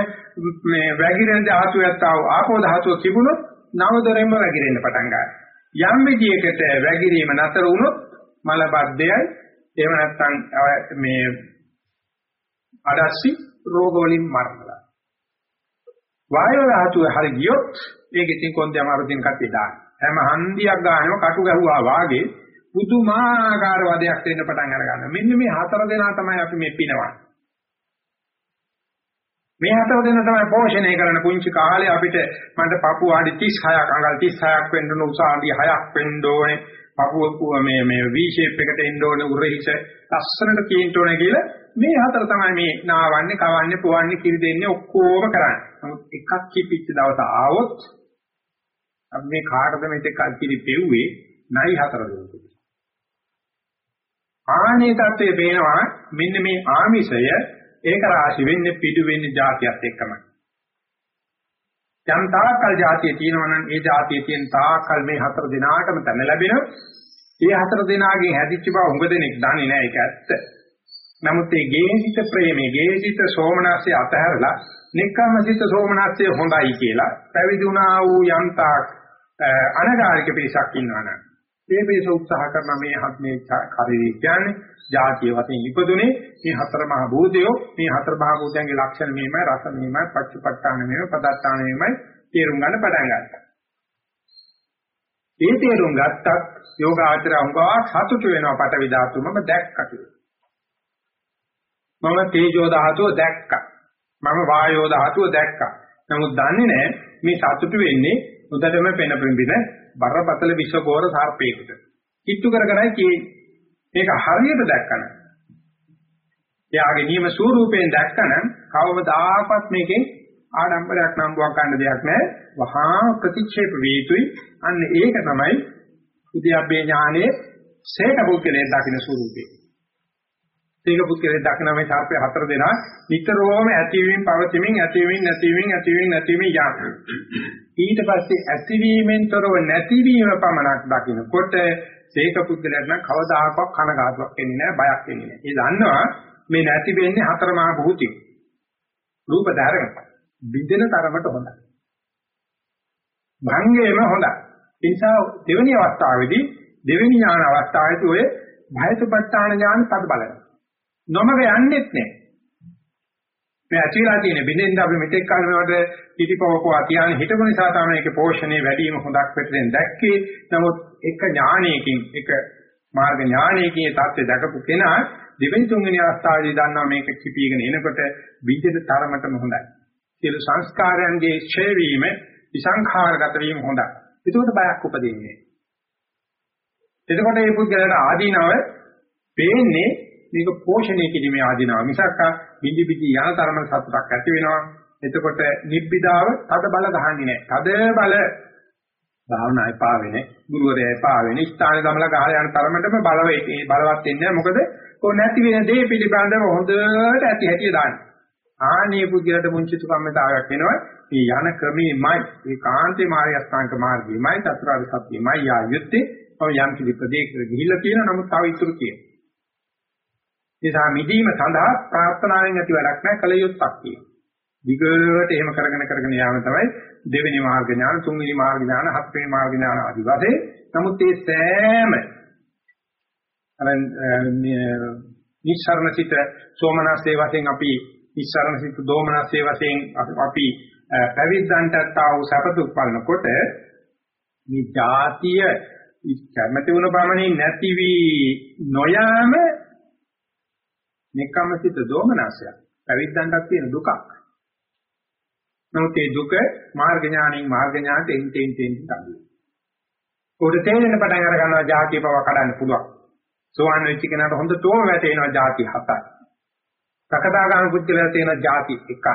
මේ වැగిරෙන ධාතු යත්තා වූ ආපෝ ධාතුව තිබුණොත් නවදොරෙම වැగిරෙන්න පටන් ගන්නවා. යම් විදියකට වැగిරීම නැතර වුණොත් මලබද්ධයයි එහෙම නැත්නම් මේ අඩස්සි රෝග වලින් මරණය. වායව ධාතුව හරි ගියොත් ඒක ඉතින් කොන්දේ අමාරු දින කට්ටිය දාන. හැම හන්දියක් ගන්නව කටු ගැහුවා වාගේ පුදුමාකාර වදයක් දෙන්න පටන් අර ගන්නවා. මෙන්න මේ හතර දෙනා තමයි අපි මේ පිනවන්නේ. මේ හතර දෙනා තමයි පෝෂණය කරන පුංචි කාලේ අපිට මන්ට පපුව ආදි 36ක් අඟල් 36ක් වෙන්න ඕන උස ආදි 6ක් වෙන්න ඕනේ. පපුව මේ මේ V shape එකට එන්න ඕනේ උරහිස ලස්සනට තියෙන්න ඕනේ කියලා මේ හතර තමයි මේ නාවන්නේ, කවන්නේ, පුවන්නේ, කිරි දෙන්නේ ඔක්කොම කරන්නේ. නමුත් එකක් කිපිච්ච දවස ආවොත් අපි මේ කාටද මෙතෙක් කිරි පෙව්වේ? නයි හතර දුන්නු. ආනේ தත්ත්වයේ පේනවා මෙන්න මේ ආමිෂය ඒක රාශි වෙන්නේ පිටු වෙන්නේ જાතියත් එක්කමයි. යම් තාකල් જાතිය තියෙනවා නම් ඒ જાතිය තියෙන තාකල් මේ හතර දිනාටම තැන ලැබෙනවා. මේ හතර දිනාගෙන් හැදිච්ච බව උඟ දෙනෙක් දන්නේ නැහැ ඒක ඇත්ත. නමුත් මේ ගේහිත ප්‍රේමයේ ගේහිත සෝමනස්ය අතහැරලා නික්කමසිත සෝමනස්ය හොඳයි කියලා පැවිදි වුණා වූ යන්තාක් අනගාരിക පිරිසක් ඉන්නවනම් මේ පිරිස උත්සාහ කරන මේ හත් මේ ශරීරය කියන්නේ ජාතිය වශයෙන් ඉපදුනේ මේ හතර මහ භූතයෝ මේ හතර මහ භූතයන්ගේ ලක්ෂණ මෙහිමයි රස මෙහිමයි පච්චපට්ඨාන මෙහිමයි පදත්තාන මෙහිමයි තේරුම් ගන්න පටන් ගන්නවා. ඒ තේරුම් ගත්තත් යෝගාචර අංගවා සතුටු වෙනවා පටවි ධාතු මම දැක්කා කියලා. මම තේජෝ ධාතුව දැක්කා. මම වායෝ ධාතුව දැක්කා. නමුත් දන්නේ නැහැ මේ සතුටු වෙන්නේ උදටම පෙන පිඹින බරපතල විශ්වගෝර සර්පේකට. කිට්ටු කර කරයි කියන්නේ. මේක හරියට දැක්කම එයාගේ නියම ස්වරූපයෙන් දැක්කනම් කවමදාකවත් මේකෙන් ආඩම්බරයක් නම්බුවක් ගන්න දෙයක් නැහැ. වහා ප්‍රතික්ෂේප වේ යුතුයි. අන්න ඒක තමයි උද්‍යප්පේ ඥානයේ සේක පුද්ගලයේ දකින්න ස්වරූපේ. සේක පුද්ගලයේ දකින්න මේ සාර්පේ හතර දෙනා නිතරම ඇතිවීම පවතිමින් ඇතිවීම නැතිවීම ඇතිවීම නැතිවීම යන. ඊට පස්සේ ඇතිවීමෙන් තොරව නැතිවීම පමණක් දකින්නකොට සේක පුද්ගලයාට නම් කවදාකවත් කනගාටුවක් එන්නේ නැහැ බයක් එන්නේ නැහැ. ඒ දන්නවා මේ නැති වෙන්නේ හතර මහා භූතිය. රූප ධාරක බින්දෙන තරමට හොඳයි. භංගේම හොඳයි. ඒ නිසා දෙවෙනි අවස්ථාවේදී දෙවෙනි ඥාන අවස්ථාවේදී ඔය භයසුපත්තාන ඥාන පද බලන. නොමග යන්නෙත් නෑ. මේ ඇතිලා තියෙන බින්දෙන්ද අපි මෙතෙක් කල මේවට පිටිපවකවා තියාගෙන හිටපු නිසා තමයි ඒකේ පෝෂණය වැඩි වීම හොඳක් පිටින් දැක්කේ. නමුත් එක ඥානයකින් එක මාර්ග ඥානයකින් ඒ தත්ත්වය දැකපු කෙනා දෙවෙනි තුන්වෙනි අවස්ථාවේදී දන්නවා මේක කිපීගෙන එනකොට බින්දෙද තරමටම හොඳයි. සියලු සංස්කාරයන්ගේ ඡය වීම විසංඛාරගත වීම හොඳයි. ඒකෝට බයක් උපදින්නේ. එතකොට මේ පුද්ගලයාට ආදීනව පේන්නේ මේක පෝෂණය කිරීමේ ආදීනව මිසක් බිඳි බිඳි යන තරම සතුටක් ඇති වෙනවා. එතකොට නිබ්බිදාව තද බල ගහන්නේ නැහැ. තද බල භාවනා එපා වෙන්නේ, ගුරුවරයා එපා වෙන්නේ, ස්ථාන ගමල ගහලා යන තරමටම බලවත් බලවත් වෙන්නේ නැහැ. මොකද කො නැති වෙන දේ පිළිබඳව හොඳට ඇති හැටි දාන්නේ. ආනීය පුද්ගලට මුංචිතු කම්මතාවයක් වෙනවා. මේ යන ක්‍රමෙමයි ඒ කාන්තේ මාර්ග අස්ථාංග මාර්ගයමයි චතුරාර්ය සත්‍යමයි ආයුත්තේ ඔය යම් කිසි ප්‍රදේශයකට ගිහිල්ලා තියෙන නමුත් තව ඉතුරු තියෙන. නිසා මිදීම සඳහා ප්‍රාර්ථනාවෙන් ඇති වැඩක් නැහැ කල යුත්තක් තියෙනවා. දිගට එහෙම කරගෙන කරගෙන යාම තමයි දෙවෙනි මාර්ග ඥාන, තුන්වෙනි මාර්ග ඥාන, හත්වෙනි මාර්ග ඥාන ආදී වශයෙන්. නමුත් මේ සෑම අර නිස්සරණ සිත සෝමනස්සේ වශයෙන් අපි නිස්සරණ සිත දෝමනස්සේ වශයෙන් අපි පැවිද්දන්ටත් ආ වූ සැප දුක් බලනකොට මේ જાතිය කැමැති වුණ පමණින් නැති වී නොයාම නෙක්ඛම්ම සිත දෝමනසයක්. පැවිද්දන්ටක් තියෙන දුකක්. නමුත් මේ දුක මාර්ග ඥාණයෙන් මාර්ග ඥාණයට එන් තෙන් තෙන් තමයි. උඩ තේරෙන පටන් අර ගන්නවා ಜಾති පව කඩන්න පුළුවන්. සෝවාන් වෙච්ච කෙනාට හොඳටම වැටෙනවා ಜಾති හතයි. සකදාගාමී පුද්ගලයා තියෙන ಜಾති එකයි.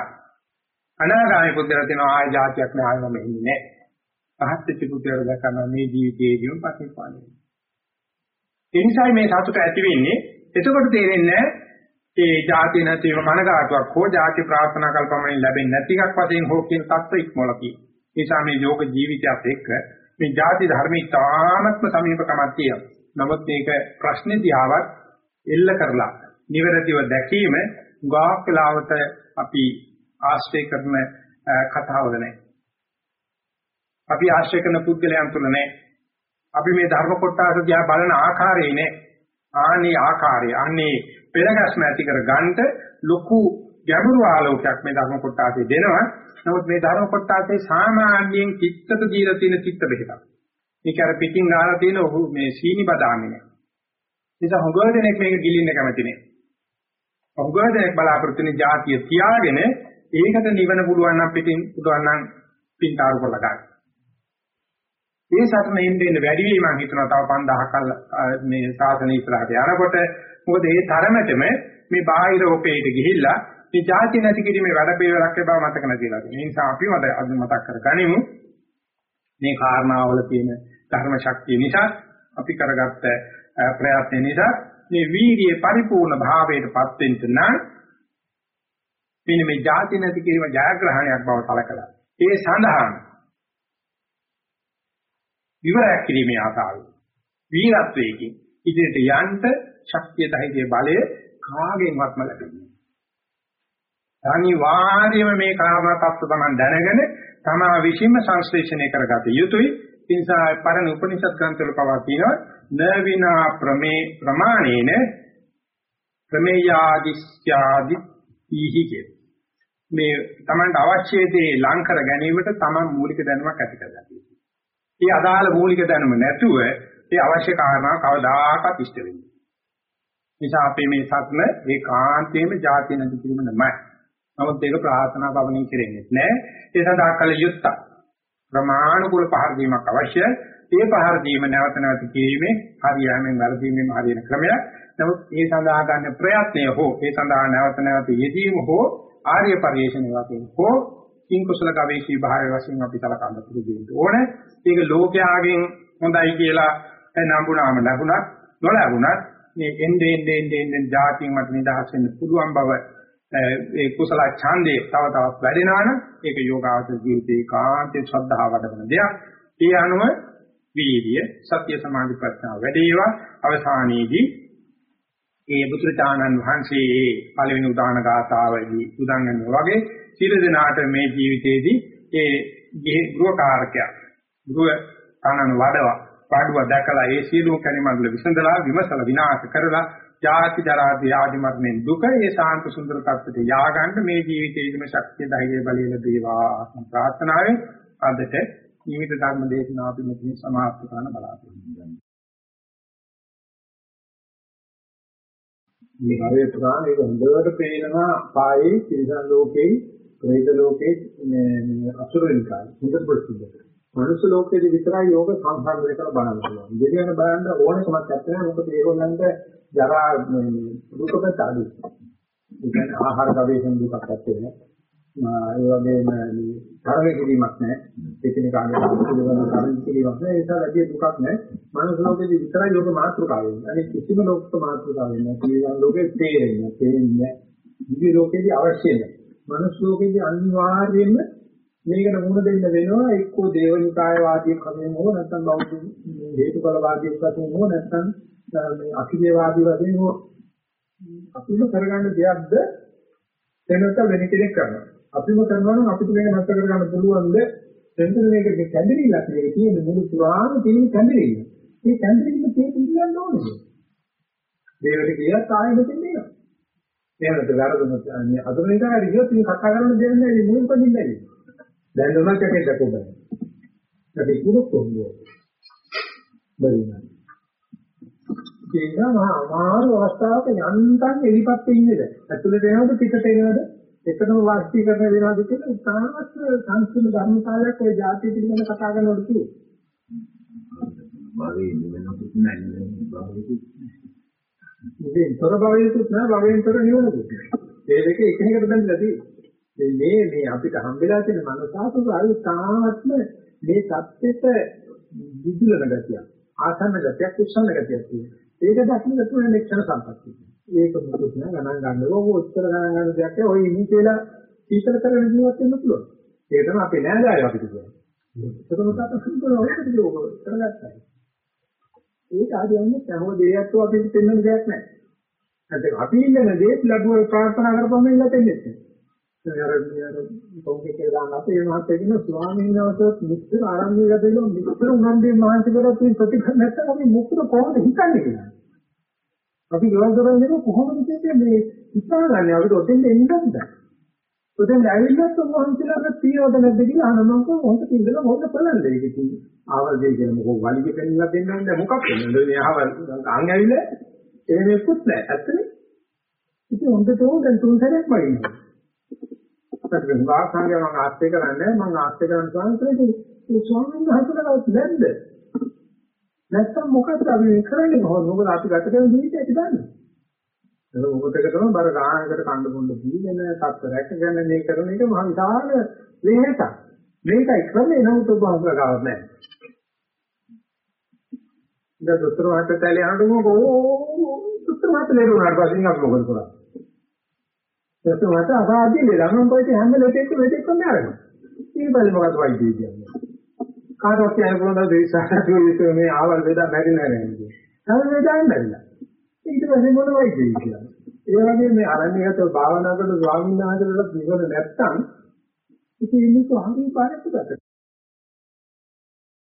අනාගාමී පුද්ගලයා තියෙන ආය ಜಾතියක් නෑ ආයෙම එන්නේ නෑ. පහත් වෙච්ච පුද්ගලයා දැකන මේ ජීවිතයේදීම පස්සේ පානේ. ඒ නිසායි මේ සතුට ඇති වෙන්නේ. එතකොට තේරෙන්නේ නෑ ඒ જાති නැතිව මනගාටුවක් හෝ જાති ප්‍රාර්ථනා කල්පමණින් ලැබෙන්නේ නැති එකක් වශයෙන් හෝ කියන තත්ත්ව ඉක්මවල තියෙනවා. නිසා මේ යෝග ජීවිතයත් එක්ක මේ જાති ධර්මී තාමත්ම සමීපකමක් තියෙනවා. නමුත් මේක ප්‍රශ්නේ දිහාවත් එල්ල කරලා නිවැරදිව දැකීම ගාක් කාලවත අපි ආශ්‍රය කරන කතාවල නැහැ. අපි ආශ්‍රය කරන පුද්ගලයන් තුල නැහැ. අපි මේ ධර්ම කොටස දිහා බලන ආකාරයේ නැහැ. ආනේ ආකාරය අනේ පෙරගස්ම ඇති කර ගන්නට ලොකු ගැඹුරු ආලෝකයක් මේ ධර්ම කොටසේ දෙනවා. නමුත් මේ ධර්ම කොටසේ සාමාන්‍යයෙන් චිත්තට දීලා තියෙන චිත්ත බෙහෙතක්. මේක අර පිටින් ගාලා තියෙන ඔහු මේ සීනි බදාමේ නෑ. නිසා හොඟ දෙනෙක් මේක ගිලින්න කැමති නෑ. හොඟ දෙනෙක් බලාපොරොත්තු වෙන જાතිය තියාගෙන ඒකට නිවන පුළුවන් නම් පිටින් පුළුවන් නම් පින්තාරු කරලා ගන්න. මේ සතන එන්නේ වැඩි වීම මම හිතනවා තව 5000ක් මේ සාසන ඉස්සරහට යනකොට මොකද ඒ තරමටම මේ බාහිර ඔපේට ගිහිල්ලා මේ ಜಾති නැති කිරීමේ වැඩ පිළිවෙලක් බව මතක නැතිලා තියෙනවා. ඒ නිසා අපි අද මතක් කරගනිමු. මේ කාරණාවල තියෙන ධර්ම ශක්තිය නිසා අපි කරගත්ත ප්‍රයත්න නිසා මේ වීර්යයේ පරිපූර්ණ භාවයටපත් වෙන්න නම් මෙන්න මේ ಜಾති නැති කිරීම ජයග්‍රහණයක් බව සලකලා ඒ සඳහා විවරයක් කිරීමේ ආසාවෙන් වීරත්වයෙන් ඉදිරියට යන්න ශක්තිය ධෛර්ය බලය කාගෙන්වත්ම ලැබෙන්නේ. අනිවාර්යයෙන්ම මේ කාරණා තත්ත්ව තමයි දැනගෙන තමා විසින්ම සංශ්ලේෂණය කරගත යුතුයි. ඒ නිසා පරණ උපනිෂද් ග්‍රන්ථවල පවා කියනවා න විනා ප්‍රමේ ප්‍රමාණේන ප්‍රමේයාදිස්ත්‍යාදි ඊහි කියලා. මේ Tamanට අවශ්‍ය දේ ලං කර ගැනීමට Taman මූලික දැනුමක් ඇති කරගන්න ඕනේ. මේ අදාළ මූලික දැනුම නැතුව ඒ අවශ්‍ය කාරණා කවදාකවත් ඉෂ්ට වෙන්නේ. නිසා අපේ මේ සත්ම ඒකාන්තයෙන්ම ಜಾති නැති කිරීම නමයි. නමුත් ඒක ප්‍රාර්ථනා පවණින් කෙරෙන්නේ නැහැ. ඒ සඳහා කල යුත්තක්. ප්‍රමාණිකුල පහර දීමක් අවශ්‍යයි. ඒ පහර දීම නැවත නැවත කිරීමේ හරියෑමෙන් වැරදීමෙන් හරියන ක්‍රමයක්. නමුත් ඒ සඳහා ගන්න ප්‍රයත්නය හෝ ඒ සඳහා නැවත නැවත යෙදීම හෝ ආර්ය පරිශ්‍රණය වශයෙන් හෝ කිං කුසල ගවේෂී භාවය වශයෙන් අපි සලකන්න පුරුදු වෙන්න ඕනේ. ඒක ලෝකයාගෙන් හොඳයි කියලා නම්බුනාම ලැබුණත් නොලැබුණත් මේ එන්නේ එන්නේ එන්නේ જાතියෙන් මත නිදහස් වෙන්න පුළුවන් බව ඒ කුසල ඡන්දේ තව තවත් වැඩෙනවා නම් ඒක යෝගාවචර ජීවිතේ කාන්තේ ශ්‍රද්ධාව වඩන දෙයක්. ඒ අනුව වීර්ය සත්‍ය සමාධි ප්‍රඥා වැඩේවා අවසානයේදී ඒ බුදුරජාණන් වහන්සේ පළවෙනි උදාන ගාථාවේදී උදාන් වගේ සියලු දෙනාට මේ ජීවිතේදී ඒ ගෘහකාරකයා ගෘහ තනන වඩවා පාඩුව දැකලා ඒ සියලු කණිමඩල විසඳලා විමසලා විනාශ කරලා ජාති ජරා ව්‍යාධි මරණයෙන් දුක ඒ සාන්ත සුන්දර tattete යාගන්න මේ ජීවිතේදිම ශක්තිය ධෛර්ය බලය ලැබේවා ප්‍රාර්ථනාවෙන් අදට නිමිත ධර්ම දේශනාව අපි මෙතන සමාප්ත කරන්න බලාපොරොත්තු වෙනවා මේ හරියට ගන්න ඒක හොඳට පේනවා පායේ තිරිසන් ලෝකේ ප්‍රේත ලෝකේ මේ අසුරින්කයි හොඳට ප්‍රසිද්ධ. මනුස්ස ලෝකයේ විතරයි යෝග සංසන්දනය කරලා බලන්න පුළුවන්. දෙවියන් බලන්න ඕනකමක් නැත්නම් මොකද ඒගොල්ලන්ට ජරා දුකකට අඩුයි. ඒ කියන්නේ ආහාර ගවේෂණ දුකක් නැත්තේ. ඒ වගේම මේ තරග කිරීමක් නැහැ. එකිනෙකාගේ පිළිවෙල තරග කිරීමක් නැහැ. ඒ නිසා වැඩි දුකක් නැහැ. මනස ලෝකෙදි විතරයි යෝග මාත්‍රකාව වෙන්නේ. අනිත් කිසිම ලෝකක මාත්‍රකාව වෙන්නේ නැහැ. ජීවන ලෝකේ තේරෙන්නේ, තේරෙන්නේ. දිව්‍ය ලෝකෙදි අවශ්‍ය නැහැ. මනුස්ස ලෝකෙදි අනිවාර්යයෙන්ම මේකට මුහුණ දෙන්න වෙනවා එක්කෝ දේවනිකාය වාදී ක්‍රමයෙන් හෝ නැත්නම් බෞද්ධ හේතුඵල වාදී ක්‍රමයෙන් හෝ නැත්නම් මේ අඛිලේ වාදී වශයෙන් හෝ අපිම කරගන්න දෙයක්ද එනක වෙන කෙනෙක් කරනවා. අපිම කරනවා නම් අපිට මේක නැතර කරගන්න පුළුවන්ද එතන මේක මේ කැඳිරිල්ලක් මේක තියෙන මුළු පුරාම තියෙන කැඳිරිල්ල. මේ කැඳිරිල්ල තේ පිළිගන්න ඕනේ. දේවල කියලා තායි මෙතෙන් එනවා. එහෙමද වැරදුනොත් අදුරේ තමයි ඉතින් ඉතින් කතා කරන්න දෙන්නේ නැහැ. මුලින් පදින්නේ නැහැ දැන් දුන්නත් එකේ දකෝ බෑ අපි කුඩු කොහොමද බැරිනා ඒක අමාරු අවස්ථාවක යන්තම් එලිපත් ඉන්නේද ඇතුළේ දෙනවද පිටට එනවද එකම වාස්තිකරණය වෙනවාද කියලා ඉතාමත් සංස්කෘත ධර්මතාවයක් ඔය જાති පිළිබඳ කතා කරනකොට තියෙනවා. භවයේ නිවෙනකුත් නැහැ භවයකුත් ඉතින් තොර භවයකුත් නැහැ භවයෙන් තොර නිවනකුත්. මේ දෙක එකිනෙකට බැඳලා තියෙන්නේ. මේ මේ අපිට හම්බෙලා තියෙන මනසාසුර අයි තාමත්ම මේ සත්‍යෙට විදුලන ගතිය. ආසන්න ගතියක් උස්සන ගතියක් තියෙනවා. ඒක දකින්න තුනේ මෙච්චර සම්පත්තිය. ඒක මුකුත් නෑ ගණන් ගන්න ඕක උත්තර ගණන් ගන්න දෙයක් නෑ ඔය ඉන්නේ කියලා සීතල කරගෙන ජීවත් වෙන්න පුළුවන් ඒක තමයි අපේ නෑදෑයෝ අපිට කියන්නේ ඒකම තාත සිද්ධ ඔයකට යෝග කරගත්තා ඒක ආදියන්නේ සහෝ දෙයක් අපිට දෙන්න දෙයක් නෑ නැත්නම් අපි ඉන්න දේ ලැබුව ප්‍රාර්ථනා කරපුවම ඉල්ල දෙන්නේ නැහැ අර අර පොකේ කියලා අපේ මහත්තයා කියන ස්වාමීන් වහන්සේත් මිත්‍ර ආරම්භය ගදෙලෝ මිත්‍ර උනන්දේ මහන්සි කරත් ප්‍රතික්ෂේප නැත්නම් අපි මුක්ත කොහොමද හිතන්නේ කියලා අපි ගෙවල් දොරෙන් ඉන්නේ කොහොමද කියන්නේ මේ ඉස්සරහන්නේ අපිට ඔතෙන් එන්නද? ඔතෙන් ඇවිල්ලත් උන්වහන්සේලාට පියවද නැද්ද කියලා අහනවා මම කොහොමද ඉඳලා මොකද බලන්න ඒක ඉතින් ආවල් දෙය කියලා මොකෝ වලිගෙ පෙන්නලා දෙන්නන්නේ නැහැ මොකක් වෙනද මේ ආවල් අං ඇවිල්ලා එහෙම එක්කුත් නැහැ ඇත්තනේ ඉතින් හොඳට ඕන දැන් තුන් සැරයක් වගේ අපිට ගුණා සංගය මම ආස්තේ කරන්නේ මම ආස්තේ කරන ස්වාමීන් වහන්සේ ස්වාමීන් වහන්සේලාට නැද්ද නැත්තම් මොකද අපි මේ කරන්නේ කොහොමද? මොකද අපි ගත කරන ජීවිතය දන්නේ. ඒක මොකටකටම බර ගානකට කණ්ඩ බොන්න දීගෙන තත්ත්ව රැකගෙන මේ කරන එක මහ විශාල වෙහෙසක්. මේකයි ක්‍රමේ නමුත් ඔබ අහුරගාවක් නැහැ. ඉතින් දොස්තර මහත්තයා යනකොට මොකෝ දොස්තර මහත්තයා ලේරුණාට පස්සේ අපි මොකද කරන්නේ? දොස්තර මහත්තයා අසාධ්‍ය ලෙඩ නම් කොයිද හැම ලෙඩෙක්ම වෙදෙක්ම අරගෙන. ඊට පස්සේ මොකද වෛද්‍යය කියන්නේ? කාටවත් කියන්න පුළුවන් දා දේශාසතු විශ්ව මේ ආවල් වේදා බැරි නෑ නේද? හැම වේදාවෙන් බැරිලා. ඊට පස්සේ මොන වයිද කියලා. ඒ වගේ මේ අරණ්‍යගතව භාවනා කරන ස්වාමීන් වහන්සේලාට නිවන නැත්තම් ඉතින් ඉන්නකෝ හරි පාරක් උදට.